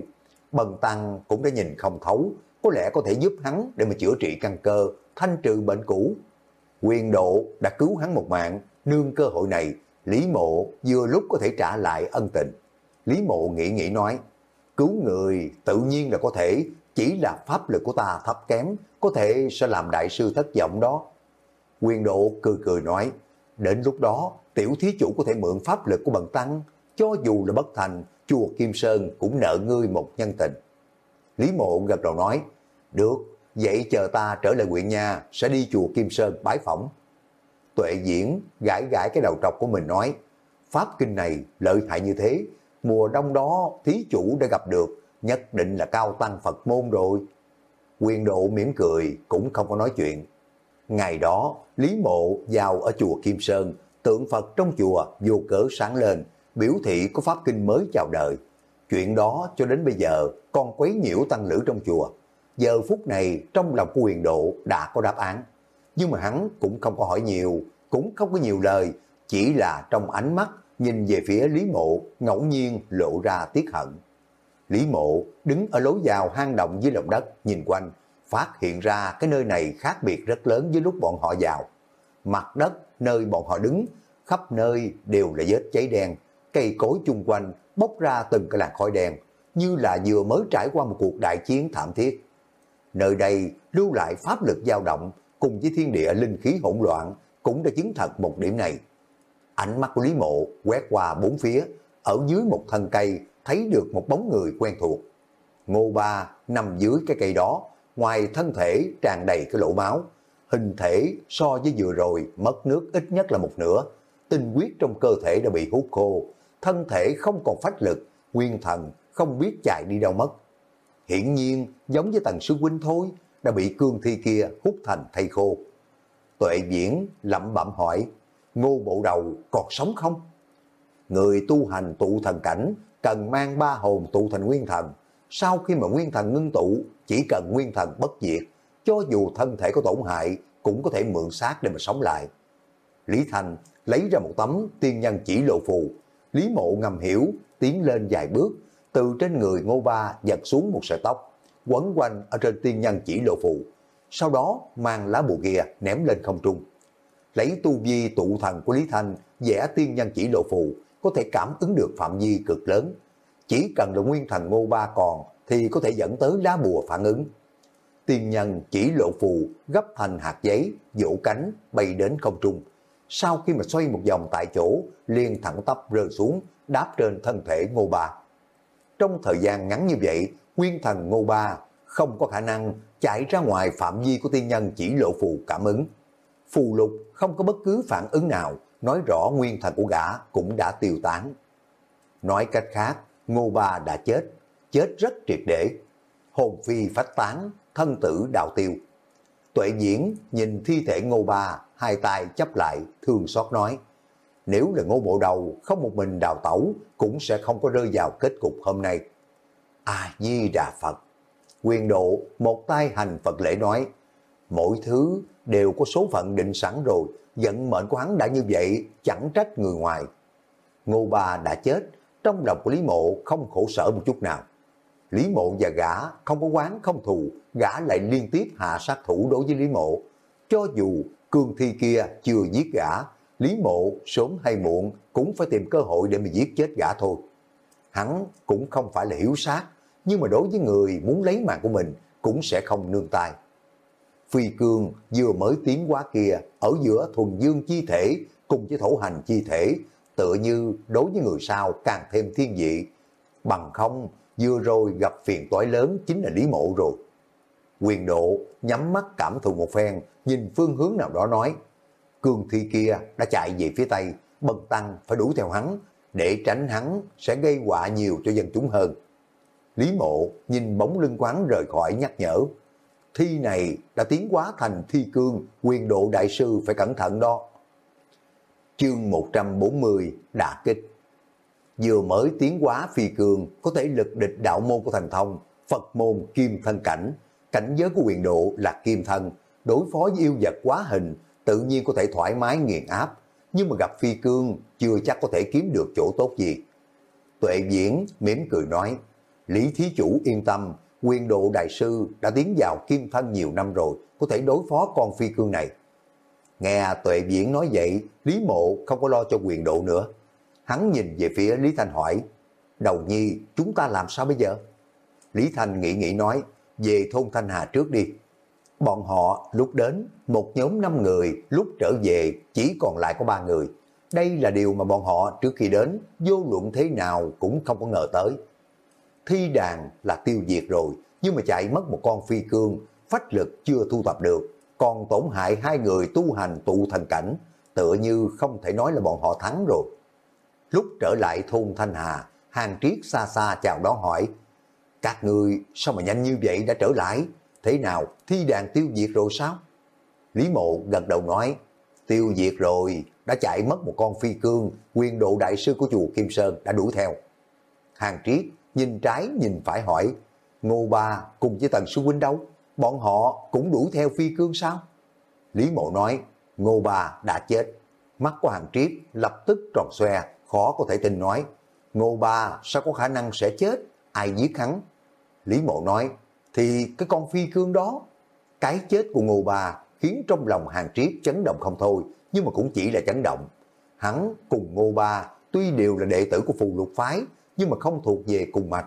Bần Tăng cũng đã nhìn không thấu, có lẽ có thể giúp hắn để mà chữa trị căn cơ, thanh trừ bệnh cũ. Quyền độ đã cứu hắn một mạng, nương cơ hội này, Lý Mộ vừa lúc có thể trả lại ân tình. Lý Mộ nghĩ nghĩ nói, cứu người tự nhiên là có thể, chỉ là pháp lực của ta thấp kém, có thể sẽ làm đại sư thất vọng đó. Quyền độ cười cười nói, đến lúc đó tiểu thí chủ có thể mượn pháp lực của bần tăng, cho dù là bất thành, chùa Kim Sơn cũng nợ ngươi một nhân tình. Lý Mộ gật đầu nói, được, vậy chờ ta trở lại huyện nhà, sẽ đi chùa Kim Sơn bái phỏng. Tuệ diễn gãi gãi cái đầu trọc của mình nói, Pháp kinh này lợi hại như thế, mùa đông đó thí chủ đã gặp được, nhất định là cao tăng Phật môn rồi. Quyền độ mỉm cười, cũng không có nói chuyện. Ngày đó, Lý Mộ vào ở chùa Kim Sơn, tượng Phật trong chùa vô cớ sáng lên, biểu thị có Pháp Kinh mới chào đời. Chuyện đó cho đến bây giờ còn quấy nhiễu tăng lữ trong chùa. Giờ phút này trong lòng của quyền độ đã có đáp án. Nhưng mà hắn cũng không có hỏi nhiều, cũng không có nhiều lời, chỉ là trong ánh mắt nhìn về phía Lý Mộ ngẫu nhiên lộ ra tiếc hận. Lý Mộ đứng ở lối vào hang động dưới lòng đất nhìn quanh, phát hiện ra cái nơi này khác biệt rất lớn với lúc bọn họ vào. Mặt đất nơi bọn họ đứng, khắp nơi đều là vết cháy đen, cây cối chung quanh bốc ra từng cái làn khói đen, như là vừa mới trải qua một cuộc đại chiến thảm thiết. Nơi đây lưu lại pháp lực dao động cùng với thiên địa linh khí hỗn loạn cũng đã chứng thật một điểm này. Ánh mắt của Lý Mộ quét qua bốn phía, ở dưới một thân cây thấy được một bóng người quen thuộc. Ngô Ba nằm dưới cái cây đó, ngoài thân thể tràn đầy cái lỗ máu, hình thể so với vừa rồi mất nước ít nhất là một nửa, tinh huyết trong cơ thể đã bị hút khô, thân thể không còn phách lực, nguyên thần không biết chạy đi đâu mất. Hiển nhiên giống với tần sư huynh thôi, đã bị cương thi kia hút thành thây khô. Tuệ diễn lẩm bẩm hỏi, ngô bộ đầu còn sống không? Người tu hành tụ thần cảnh cần mang ba hồn tụ thành nguyên thần. Sau khi mà nguyên thần ngưng tụ, chỉ cần nguyên thần bất diệt, cho dù thân thể có tổn hại, cũng có thể mượn xác để mà sống lại. Lý Thành lấy ra một tấm tiên nhân chỉ lộ phù. Lý mộ ngầm hiểu, tiến lên vài bước, từ trên người ngô ba giật xuống một sợi tóc, quấn quanh ở trên tiên nhân chỉ lộ phù. Sau đó mang lá bùa kia ném lên không trung. Lấy tu vi tụ thần của Lý Thanh vẽ tiên nhân chỉ lộ phù, có thể cảm ứng được phạm vi cực lớn. Chỉ cần là nguyên thần ngô ba còn thì có thể dẫn tới lá bùa phản ứng. Tiên nhân chỉ lộ phù gấp thành hạt giấy, vỗ cánh, bay đến không trung. Sau khi mà xoay một vòng tại chỗ, liền thẳng tắp rơi xuống, đáp trên thân thể ngô ba. Trong thời gian ngắn như vậy, nguyên thần ngô ba không có khả năng chạy ra ngoài phạm vi của tiên nhân chỉ lộ phù cảm ứng. Phù lục không có bất cứ phản ứng nào, nói rõ nguyên thần của gã cũng đã tiêu tán. Nói cách khác, Ngô Ba đã chết, chết rất triệt để. Hồn phi phách tán, thân tử đào tiêu. Tuệ diễn nhìn thi thể Ngô Ba, hai tay chấp lại, thương xót nói. Nếu là ngô bộ đầu, không một mình đào tẩu, cũng sẽ không có rơi vào kết cục hôm nay. A-di-đà Phật. Quyền độ, một tay hành Phật lễ nói, Mỗi thứ đều có số phận định sẵn rồi, vận mệnh của hắn đã như vậy, chẳng trách người ngoài. Ngô Ba đã chết, trong lòng của Lý Mộ không khổ sở một chút nào. Lý Mộ và gã không có quán không thù, gã lại liên tiếp hạ sát thủ đối với Lý Mộ. Cho dù cương thi kia chưa giết gã, Lý Mộ sớm hay muộn cũng phải tìm cơ hội để mà giết chết gã thôi. Hắn cũng không phải là hiếu sát, nhưng mà đối với người muốn lấy mạng của mình cũng sẽ không nương tay. Phi cương vừa mới tiến qua kia, ở giữa thuần dương chi thể cùng với thổ hành chi thể, tựa như đối với người sau càng thêm thiên vị. Bằng không, vừa rồi gặp phiền toái lớn chính là Lý Mộ rồi. Quyền độ nhắm mắt cảm thụ một phen, nhìn phương hướng nào đó nói, cương thi kia đã chạy về phía Tây, bần tăng phải đuổi theo hắn, để tránh hắn sẽ gây họa nhiều cho dân chúng hơn. Lý mộ nhìn bóng lưng quán rời khỏi nhắc nhở, thi này đã tiến quá thành thi cương, quyền độ đại sư phải cẩn thận đó. Chương 140 Đà Kích Vừa mới tiến quá phi cương có thể lực địch đạo môn của thành thông, Phật môn kim thân cảnh, cảnh giới của quyền độ là kim thân, đối phó với yêu vật quá hình, tự nhiên có thể thoải mái nghiền áp, nhưng mà gặp phi cương chưa chắc có thể kiếm được chỗ tốt gì. Tuệ diễn mỉm cười nói, Lý Thí Chủ yên tâm, quyền độ đại sư đã tiến vào kim thân nhiều năm rồi, có thể đối phó con phi cương này. Nghe tuệ diễn nói vậy, Lý Mộ không có lo cho quyền độ nữa. Hắn nhìn về phía Lý Thanh hỏi, đầu nhi chúng ta làm sao bây giờ? Lý Thanh nghĩ nghĩ nói, về thôn Thanh Hà trước đi. Bọn họ lúc đến, một nhóm 5 người, lúc trở về chỉ còn lại có 3 người. Đây là điều mà bọn họ trước khi đến, vô luận thế nào cũng không có ngờ tới. Thi đàn là tiêu diệt rồi, nhưng mà chạy mất một con phi cương, phách lực chưa thu thập được, còn tổn hại hai người tu hành tụ thần cảnh, tựa như không thể nói là bọn họ thắng rồi. Lúc trở lại thôn Thanh Hà, hàng triết xa xa chào đón hỏi, các người sao mà nhanh như vậy đã trở lại? Thế nào, thi đàn tiêu diệt rồi sao? Lý mộ gật đầu nói, tiêu diệt rồi, đã chạy mất một con phi cương, quyền độ đại sư của chùa Kim Sơn đã đuổi theo. Hàng triết nhìn trái nhìn phải hỏi, Ngô Ba cùng với Tần Sư Huynh đâu? Bọn họ cũng đuổi theo phi cương sao? Lý mộ nói, Ngô Ba đã chết. Mắt của hàng triết lập tức tròn xoe, khó có thể tin nói, Ngô Ba sao có khả năng sẽ chết, ai giết hắn? Lý mộ nói, thì cái con phi cương đó, cái chết của Ngô Ba khiến trong lòng hàng triết chấn động không thôi, nhưng mà cũng chỉ là chấn động. Hắn cùng Ngô Ba tuy đều là đệ tử của phù lục phái, nhưng mà không thuộc về cùng mạch,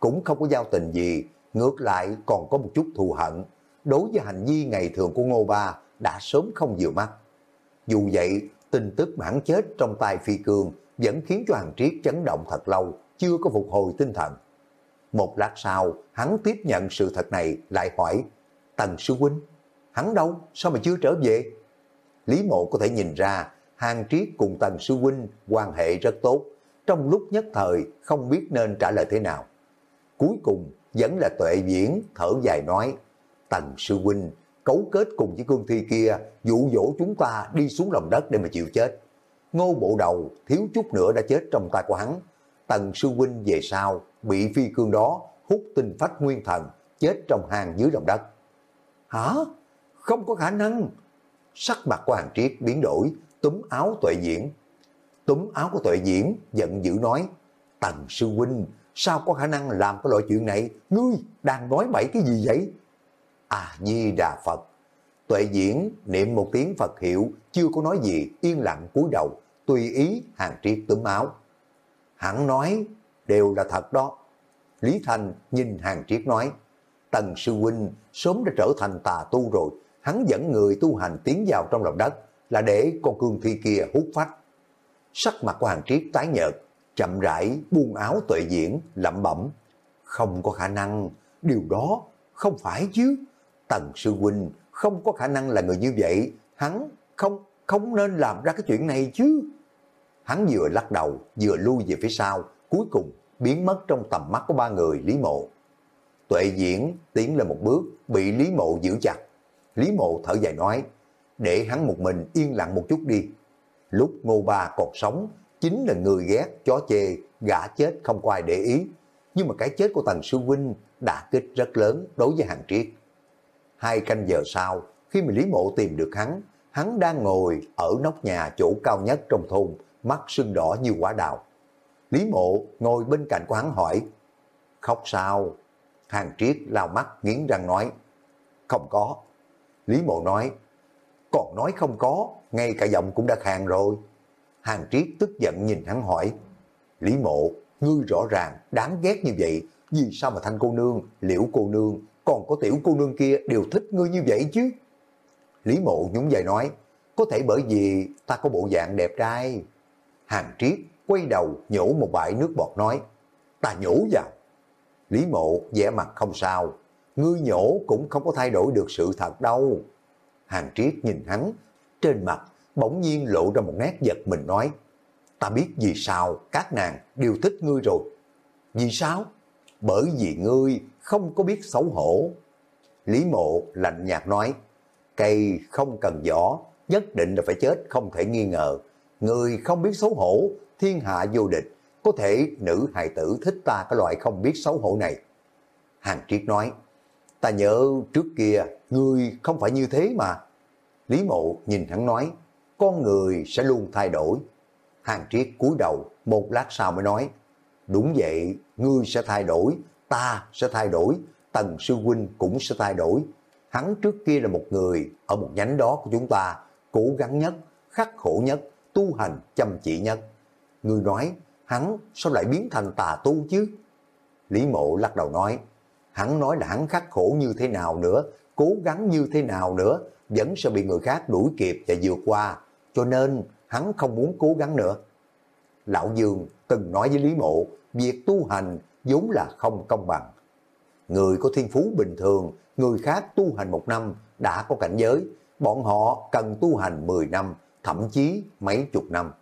cũng không có giao tình gì, ngược lại còn có một chút thù hận. Đối với hành vi ngày thường của Ngô Ba đã sớm không vừa mắt. Dù vậy, tin tức mãn chết trong tay phi cương vẫn khiến cho hàng triết chấn động thật lâu, chưa có phục hồi tinh thần. Một lát sau, hắn tiếp nhận sự thật này, lại hỏi, Tần Sư Huynh, hắn đâu, sao mà chưa trở về? Lý Mộ có thể nhìn ra, Hàng Triết cùng Tần Sư Huynh quan hệ rất tốt, trong lúc nhất thời không biết nên trả lời thế nào. Cuối cùng vẫn là tuệ viễn thở dài nói, Tần Sư Huynh cấu kết cùng với cương thi kia dụ dỗ chúng ta đi xuống lòng đất để mà chịu chết. Ngô bộ đầu thiếu chút nữa đã chết trong tay của hắn. Tần Sư Huynh về sau bị phi cương đó hút tinh phách nguyên thần, chết trong hang dưới lòng đất. Hả? Không có khả năng. Sắc mặt của hàng triết biến đổi, túm áo tuệ diễn. Túm áo của tuệ diễn, giận dữ nói, Tần sư huynh, sao có khả năng làm cái loại chuyện này? Ngươi đang nói bậy cái gì vậy? À Di Đà Phật. Tuệ diễn niệm một tiếng Phật hiệu, chưa có nói gì, yên lặng cúi đầu, tùy ý hàng triết túm áo. Hắn nói, đều là thật đó. Lý Thành nhìn hàng triết nói, Tần Sư Huynh sớm đã trở thành tà tu rồi, hắn dẫn người tu hành tiến vào trong lòng đất, là để con cương thi kia hút phách. Sắc mặt của hàng triết tái nhợt, chậm rãi buông áo tuệ diễn, lẩm bẩm. Không có khả năng, điều đó không phải chứ. Tần Sư Huynh không có khả năng là người như vậy, hắn không không nên làm ra cái chuyện này chứ. Hắn vừa lắc đầu, vừa lui về phía sau, cuối cùng biến mất trong tầm mắt của ba người Lý Mộ. Tuệ diễn tiến lên một bước, bị Lý Mộ giữ chặt. Lý Mộ thở dài nói, để hắn một mình yên lặng một chút đi. Lúc Ngô Ba còn sống, chính là người ghét, chó chê, gã chết không có ai để ý. Nhưng mà cái chết của Tần Sư Vinh đã kích rất lớn đối với hàng triết. Hai canh giờ sau, khi mà Lý Mộ tìm được hắn, hắn đang ngồi ở nóc nhà chỗ cao nhất trong thôn, mắt sưng đỏ như quả đào. Lý Mộ ngồi bên cạnh của hắn hỏi, khóc sao? Hàng Triết lao mắt nghiến răng nói, không có. Lý Mộ nói, còn nói không có, ngay cả giọng cũng đã khàn rồi. Hàng Triết tức giận nhìn hắn hỏi, Lý Mộ, ngươi rõ ràng đáng ghét như vậy, vì sao mà thanh cô nương, liễu cô nương, còn có tiểu cô nương kia đều thích ngươi như vậy chứ? Lý Mộ nhún vai nói, có thể bởi vì ta có bộ dạng đẹp trai. Hàng Triết quay đầu nhổ một bãi nước bọt nói, ta nhổ vào. Lý Mộ vẻ mặt không sao, ngươi nhổ cũng không có thay đổi được sự thật đâu. Hàng Triết nhìn hắn, trên mặt bỗng nhiên lộ ra một nét giật mình nói, ta biết vì sao các nàng đều thích ngươi rồi. Vì sao? Bởi vì ngươi không có biết xấu hổ. Lý Mộ lạnh nhạt nói, cây không cần vỏ, nhất định là phải chết không thể nghi ngờ. Người không biết xấu hổ, thiên hạ vô địch, có thể nữ hài tử thích ta cái loại không biết xấu hổ này. Hàng Triết nói, ta nhớ trước kia, ngươi không phải như thế mà. Lý Mộ nhìn hắn nói, con người sẽ luôn thay đổi. Hàng Triết cúi đầu, một lát sau mới nói, đúng vậy, ngươi sẽ thay đổi, ta sẽ thay đổi, Tần Sư Huynh cũng sẽ thay đổi. Hắn trước kia là một người ở một nhánh đó của chúng ta, cố gắng nhất, khắc khổ nhất, tu hành chăm chỉ nhất. ngươi nói, hắn sao lại biến thành tà tu chứ? Lý Mộ lắc đầu nói, hắn nói là hắn khắc khổ như thế nào nữa, cố gắng như thế nào nữa, vẫn sẽ bị người khác đuổi kịp và vượt qua, cho nên hắn không muốn cố gắng nữa. Lão Dương từng nói với Lý Mộ, việc tu hành vốn là không công bằng. Người có thiên phú bình thường, người khác tu hành một năm đã có cảnh giới, bọn họ cần tu hành 10 năm, thậm chí mấy chục năm.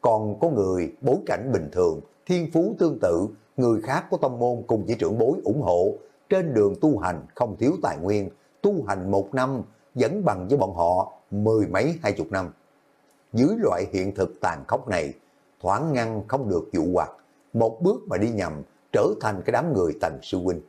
Còn có người bối cảnh bình thường, thiên phú tương tự, người khác có tâm môn cùng với trưởng bối ủng hộ, trên đường tu hành không thiếu tài nguyên, tu hành một năm vẫn bằng với bọn họ mười mấy hai chục năm. Dưới loại hiện thực tàn khốc này, thoáng ngăn không được dụ hoặc, một bước mà đi nhầm trở thành cái đám người tần sư huynh.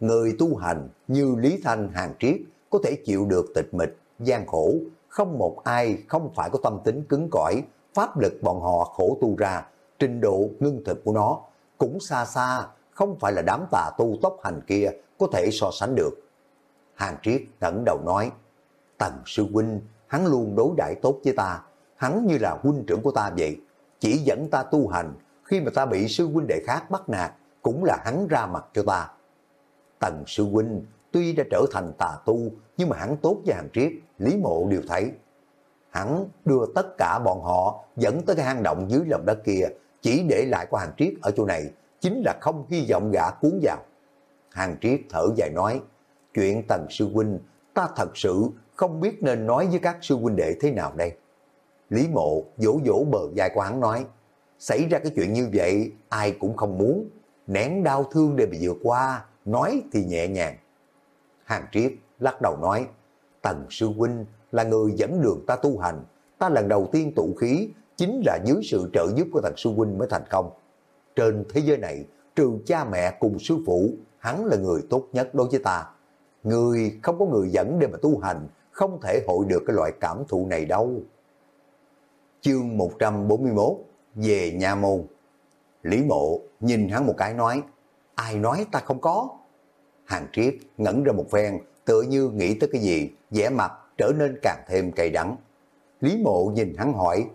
Người tu hành như Lý Thanh Hàng Triết có thể chịu được tịch mịch, gian khổ, không một ai không phải có tâm tính cứng cỏi, pháp lực bọn họ khổ tu ra, trình độ ngưng thực của nó cũng xa xa, không phải là đám tà tu tốc hành kia có thể so sánh được. Hàng Triết ngẩng đầu nói, Tần Sư Huynh, hắn luôn đối đãi tốt với ta, hắn như là huynh trưởng của ta vậy, chỉ dẫn ta tu hành, khi mà ta bị sư huynh đệ khác bắt nạt, cũng là hắn ra mặt cho ta. Tần Sư Huynh tuy đã trở thành tà tu, nhưng mà hắn tốt với hàng triết, Lý Mộ đều thấy. Hắn đưa tất cả bọn họ dẫn tới cái hang động dưới lòng đất kia, chỉ để lại của hàng triết ở chỗ này, chính là không hy vọng gã cuốn vào. Hàng triết thở dài nói, chuyện Tần Sư Huynh, ta thật sự không biết nên nói với các sư huynh đệ thế nào đây. Lý Mộ vỗ vỗ bờ vai của hắn nói, xảy ra cái chuyện như vậy ai cũng không muốn, nén đau thương để bị vượt qua, nói thì nhẹ nhàng. Hàng Triết lắc đầu nói, Tần Sư Huynh là người dẫn đường ta tu hành, ta lần đầu tiên tụ khí chính là dưới sự trợ giúp của Tần Sư Huynh mới thành công. Trên thế giới này, trừ cha mẹ cùng sư phụ, hắn là người tốt nhất đối với ta. Người không có người dẫn để mà tu hành, không thể hội được cái loại cảm thụ này đâu. Chương 141 Về nhà môn Lý mộ nhìn hắn một cái nói ai nói ta không có? Hàng triết ngẩn ra một phen, tựa như nghĩ tới cái gì, vẻ mặt trở nên càng thêm cay đắng. Lý mộ nhìn hắn hỏi,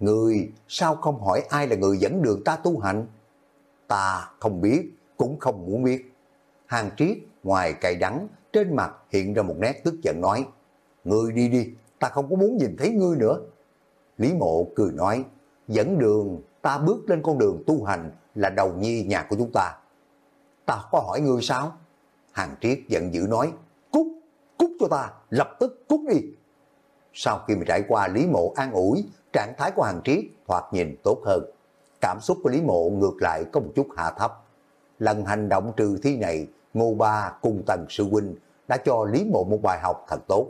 Người sao không hỏi ai là người dẫn đường ta tu hành? Ta không biết, cũng không muốn biết. Hàng triết ngoài cay đắng, trên mặt hiện ra một nét tức giận nói, Ngươi đi đi, ta không có muốn nhìn thấy ngươi nữa. Lý mộ cười nói, dẫn đường, ta bước lên con đường tu hành là đầu nhi nhà của chúng ta ta có hỏi ngươi sao? Hàng Triết giận dữ nói, cút, cút cho ta, lập tức cút đi. Sau khi mà trải qua Lý Mộ an ủi, trạng thái của Hàng Triết thoạt nhìn tốt hơn. Cảm xúc của Lý Mộ ngược lại có một chút hạ thấp. Lần hành động trừ thi này, Ngô Ba cùng Tần Sư Huynh đã cho Lý Mộ một bài học thật tốt.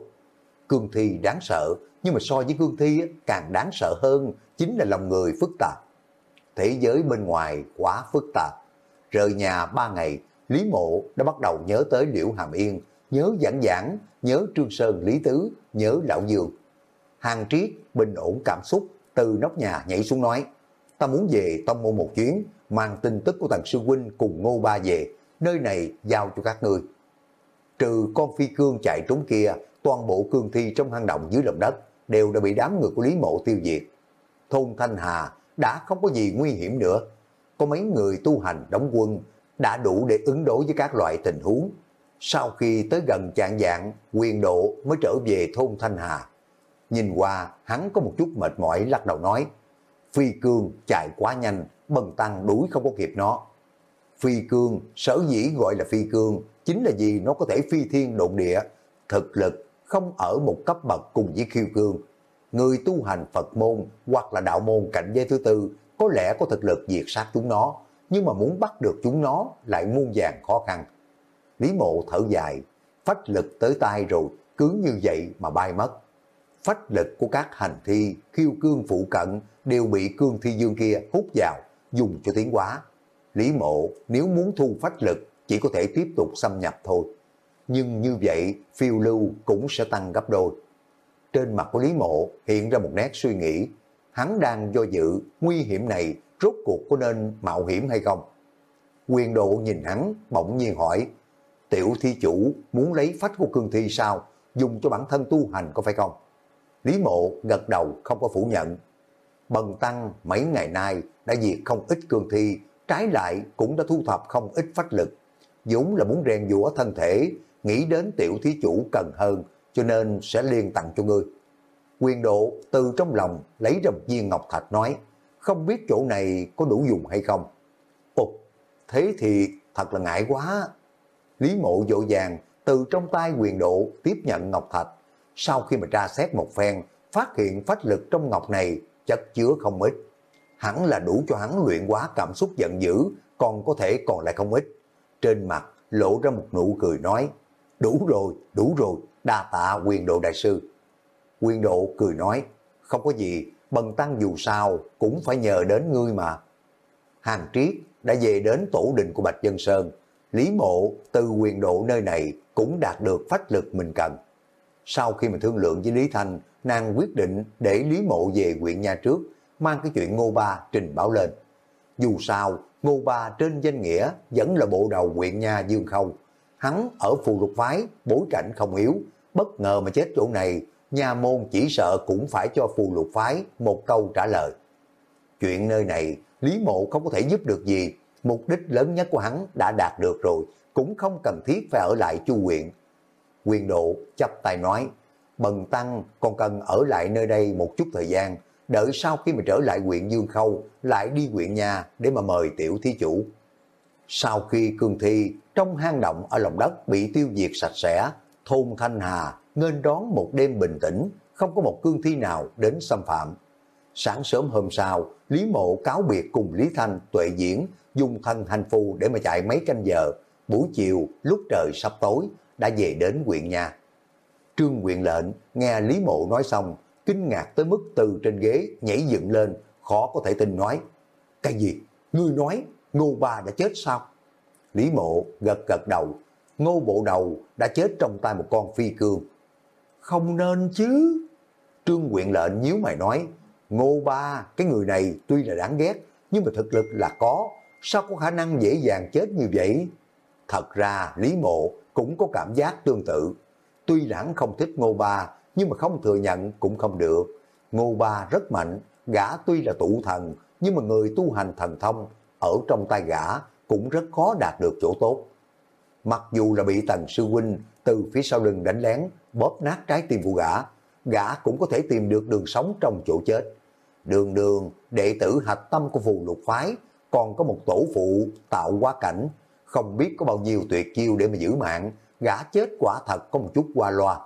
Cương thi đáng sợ, nhưng mà so với cương thi càng đáng sợ hơn chính là lòng người phức tạp. Thế giới bên ngoài quá phức tạp Rời nhà ba ngày, Lý Mộ đã bắt đầu nhớ tới Liễu Hàm Yên, nhớ giảng giảng, nhớ Trương Sơn Lý Tứ, nhớ Lão Dương. Hàng Triết bình ổn cảm xúc, từ nóc nhà nhảy xuống nói, ta muốn về tông môn một chuyến, mang tin tức của thằng sư huynh cùng Ngô Ba về, nơi này giao cho các ngươi. Trừ con phi cương chạy trốn kia, toàn bộ cương thi trong hang động dưới lòng đất đều đã bị đám người của Lý Mộ tiêu diệt. Thôn Thanh Hà đã không có gì nguy hiểm nữa. Có mấy người tu hành đóng quân đã đủ để ứng đối với các loại tình huống. Sau khi tới gần trạng dạng, quyền độ mới trở về thôn Thanh Hà. Nhìn qua, hắn có một chút mệt mỏi lắc đầu nói, Phi cương chạy quá nhanh, bần tăng đuổi không có kịp nó. Phi cương, sở dĩ gọi là phi cương, chính là vì nó có thể phi thiên độn địa, thực lực không ở một cấp bậc cùng với khiêu cương. Người tu hành Phật môn hoặc là đạo môn cảnh giới thứ tư có lẽ có thực lực diệt sát chúng nó, nhưng mà muốn bắt được chúng nó lại muôn vàng khó khăn. Lý mộ thở dài, phách lực tới tay rồi, cứ như vậy mà bay mất. Phách lực của các hành thi, khiêu cương phụ cận đều bị cương thi dương kia hút vào, dùng cho tiến hóa. Lý mộ nếu muốn thu phách lực chỉ có thể tiếp tục xâm nhập thôi. Nhưng như vậy phiêu lưu cũng sẽ tăng gấp đôi. Trên mặt của Lý mộ hiện ra một nét suy nghĩ. Hắn đang do dự nguy hiểm này rốt cuộc có nên mạo hiểm hay không? Quyền độ nhìn hắn bỗng nhiên hỏi Tiểu thi chủ muốn lấy phách của cương thi sao? Dùng cho bản thân tu hành có phải không? Lý mộ gật đầu không có phủ nhận. Bần tăng mấy ngày nay đã diệt không ít cương thi, trái lại cũng đã thu thập không ít phách lực. dũng là muốn rèn dũa thân thể, nghĩ đến tiểu thí chủ cần hơn, cho nên sẽ liên tặng cho ngươi. Quyền độ từ trong lòng lấy ra một viên ngọc thạch nói, không biết chỗ này có đủ dùng hay không. Ồ, thế thì thật là ngại quá. Lý mộ dội vàng từ trong tay quyền độ tiếp nhận ngọc thạch. Sau khi mà tra xét một phen, phát hiện phách lực trong ngọc này chất chứa không ít. Hẳn là đủ cho hắn luyện hóa cảm xúc giận dữ, còn có thể còn lại không ít. Trên mặt lộ ra một nụ cười nói, đủ rồi, đủ rồi, đa tạ quyền độ đại sư. Quyền độ cười nói, không có gì, bần tăng dù sao cũng phải nhờ đến ngươi mà. Hàng Triết đã về đến tổ đình của Bạch Dân Sơn, Lý Mộ từ quyền độ nơi này cũng đạt được phách lực mình cần. Sau khi mà thương lượng với Lý Thanh, nàng quyết định để Lý Mộ về huyện nhà trước, mang cái chuyện Ngô Ba trình báo lên. Dù sao, Ngô Ba trên danh nghĩa vẫn là bộ đầu huyện nhà Dương Khâu. Hắn ở phù lục phái, bối cảnh không yếu, bất ngờ mà chết chỗ này, nhà môn chỉ sợ cũng phải cho phù lục phái một câu trả lời. Chuyện nơi này, Lý Mộ không có thể giúp được gì, mục đích lớn nhất của hắn đã đạt được rồi, cũng không cần thiết phải ở lại chu huyện. Quyền độ chấp tay nói, Bần Tăng còn cần ở lại nơi đây một chút thời gian, đợi sau khi mà trở lại huyện Dương Khâu, lại đi huyện nhà để mà mời tiểu thí chủ. Sau khi cương thi trong hang động ở lòng đất bị tiêu diệt sạch sẽ, thôn Thanh Hà nên đón một đêm bình tĩnh, không có một cương thi nào đến xâm phạm. Sáng sớm hôm sau, Lý Mộ cáo biệt cùng Lý Thanh, Tuệ Diễn, dùng thân hành phù để mà chạy mấy canh giờ. Buổi chiều, lúc trời sắp tối, đã về đến huyện nhà. Trương huyện lệnh nghe Lý Mộ nói xong, kinh ngạc tới mức từ trên ghế nhảy dựng lên, khó có thể tin nói. Cái gì? Ngươi nói Ngô Ba đã chết sao? Lý Mộ gật gật đầu, Ngô Bộ Đầu đã chết trong tay một con phi cương. Không nên chứ. Trương Quyện lệnh nhíu mày nói, Ngô Ba, cái người này tuy là đáng ghét, nhưng mà thực lực là có, sao có khả năng dễ dàng chết như vậy? Thật ra Lý Mộ cũng có cảm giác tương tự. Tuy lãng không thích Ngô Ba, nhưng mà không thừa nhận cũng không được. Ngô Ba rất mạnh, gã tuy là tụ thần, nhưng mà người tu hành thần thông, ở trong tay gã cũng rất khó đạt được chỗ tốt. Mặc dù là bị tần sư huynh từ phía sau lưng đánh lén, bóp nát trái tim của gã, gã cũng có thể tìm được đường sống trong chỗ chết. Đường đường, đệ tử hạch tâm của phù lục phái, còn có một tổ phụ tạo quá cảnh, không biết có bao nhiêu tuyệt chiêu để mà giữ mạng, gã chết quả thật có một chút qua loa.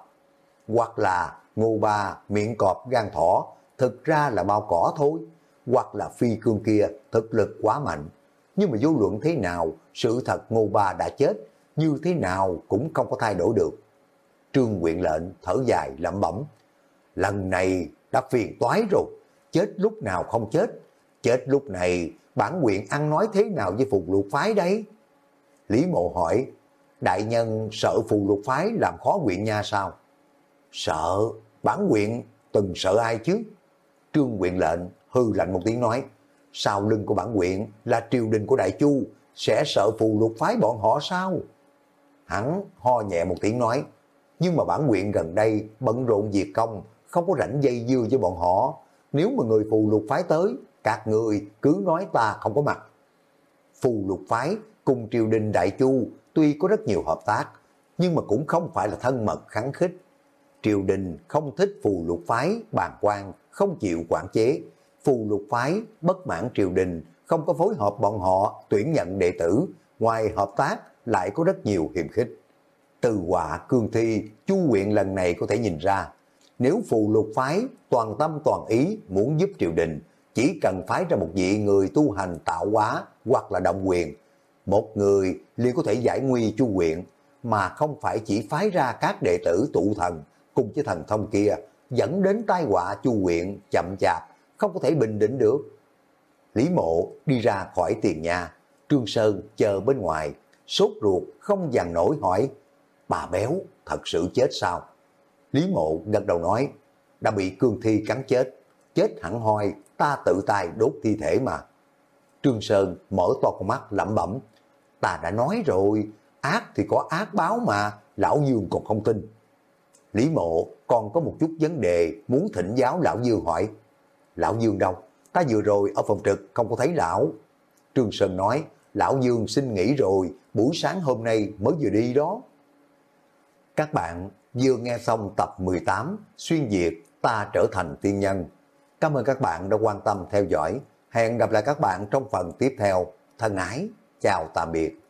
Hoặc là ngô ba, miệng cọp, gan thỏ, thực ra là bao cỏ thôi. Hoặc là phi cương kia thực lực quá mạnh. Nhưng mà vô luận thế nào, sự thật ngô ba đã chết, như thế nào cũng không có thay đổi được. Trương quyện lệnh thở dài lẩm bẩm. Lần này đã phiền toái rồi, chết lúc nào không chết, chết lúc này bản quyện ăn nói thế nào với phục lục phái đấy? Lý mộ hỏi, đại nhân sợ phù lục phái làm khó quyện nha sao? Sợ, bản quyện từng sợ ai chứ? Trương quyện lệnh hư lạnh một tiếng nói, sau lưng của bản quyện là triều đình của Đại Chu, sẽ sợ phù lục phái bọn họ sao? Hắn ho nhẹ một tiếng nói, nhưng mà bản quyện gần đây bận rộn việc công, không có rảnh dây dưa với bọn họ. Nếu mà người phù lục phái tới, các người cứ nói ta không có mặt. Phù lục phái cùng triều đình Đại Chu tuy có rất nhiều hợp tác, nhưng mà cũng không phải là thân mật kháng khích. Triều đình không thích phù lục phái, bàn quan, không chịu quản chế. Phù lục phái, bất mãn triều đình, không có phối hợp bọn họ tuyển nhận đệ tử, ngoài hợp tác lại có rất nhiều hiềm khích. Từ quả cương thi, chu quyện lần này có thể nhìn ra, nếu phù lục phái toàn tâm toàn ý muốn giúp triều đình, chỉ cần phái ra một vị người tu hành tạo hóa hoặc là động quyền, một người liền có thể giải nguy chu quyện mà không phải chỉ phái ra các đệ tử tụ thần cùng với thần thông kia, dẫn đến tai họa chu quyện chậm chạp, không có thể bình định được. Lý mộ đi ra khỏi tiền nhà, Trương Sơn chờ bên ngoài, sốt ruột không dằn nổi hỏi, bà béo thật sự chết sao? Lý mộ gật đầu nói, đã bị cương thi cắn chết, chết hẳn hoi, ta tự tay đốt thi thể mà. Trương Sơn mở to con mắt lẩm bẩm, ta đã nói rồi, ác thì có ác báo mà, lão Dương còn không tin. Lý mộ còn có một chút vấn đề muốn thỉnh giáo lão Dương hỏi, lão Dương đâu? Ta vừa rồi ở phòng trực không có thấy lão. Trương Sơn nói, lão Dương xin nghỉ rồi, buổi sáng hôm nay mới vừa đi đó. Các bạn vừa nghe xong tập 18 Xuyên Việt Ta Trở Thành Tiên Nhân. Cảm ơn các bạn đã quan tâm theo dõi. Hẹn gặp lại các bạn trong phần tiếp theo. Thân ái, chào tạm biệt.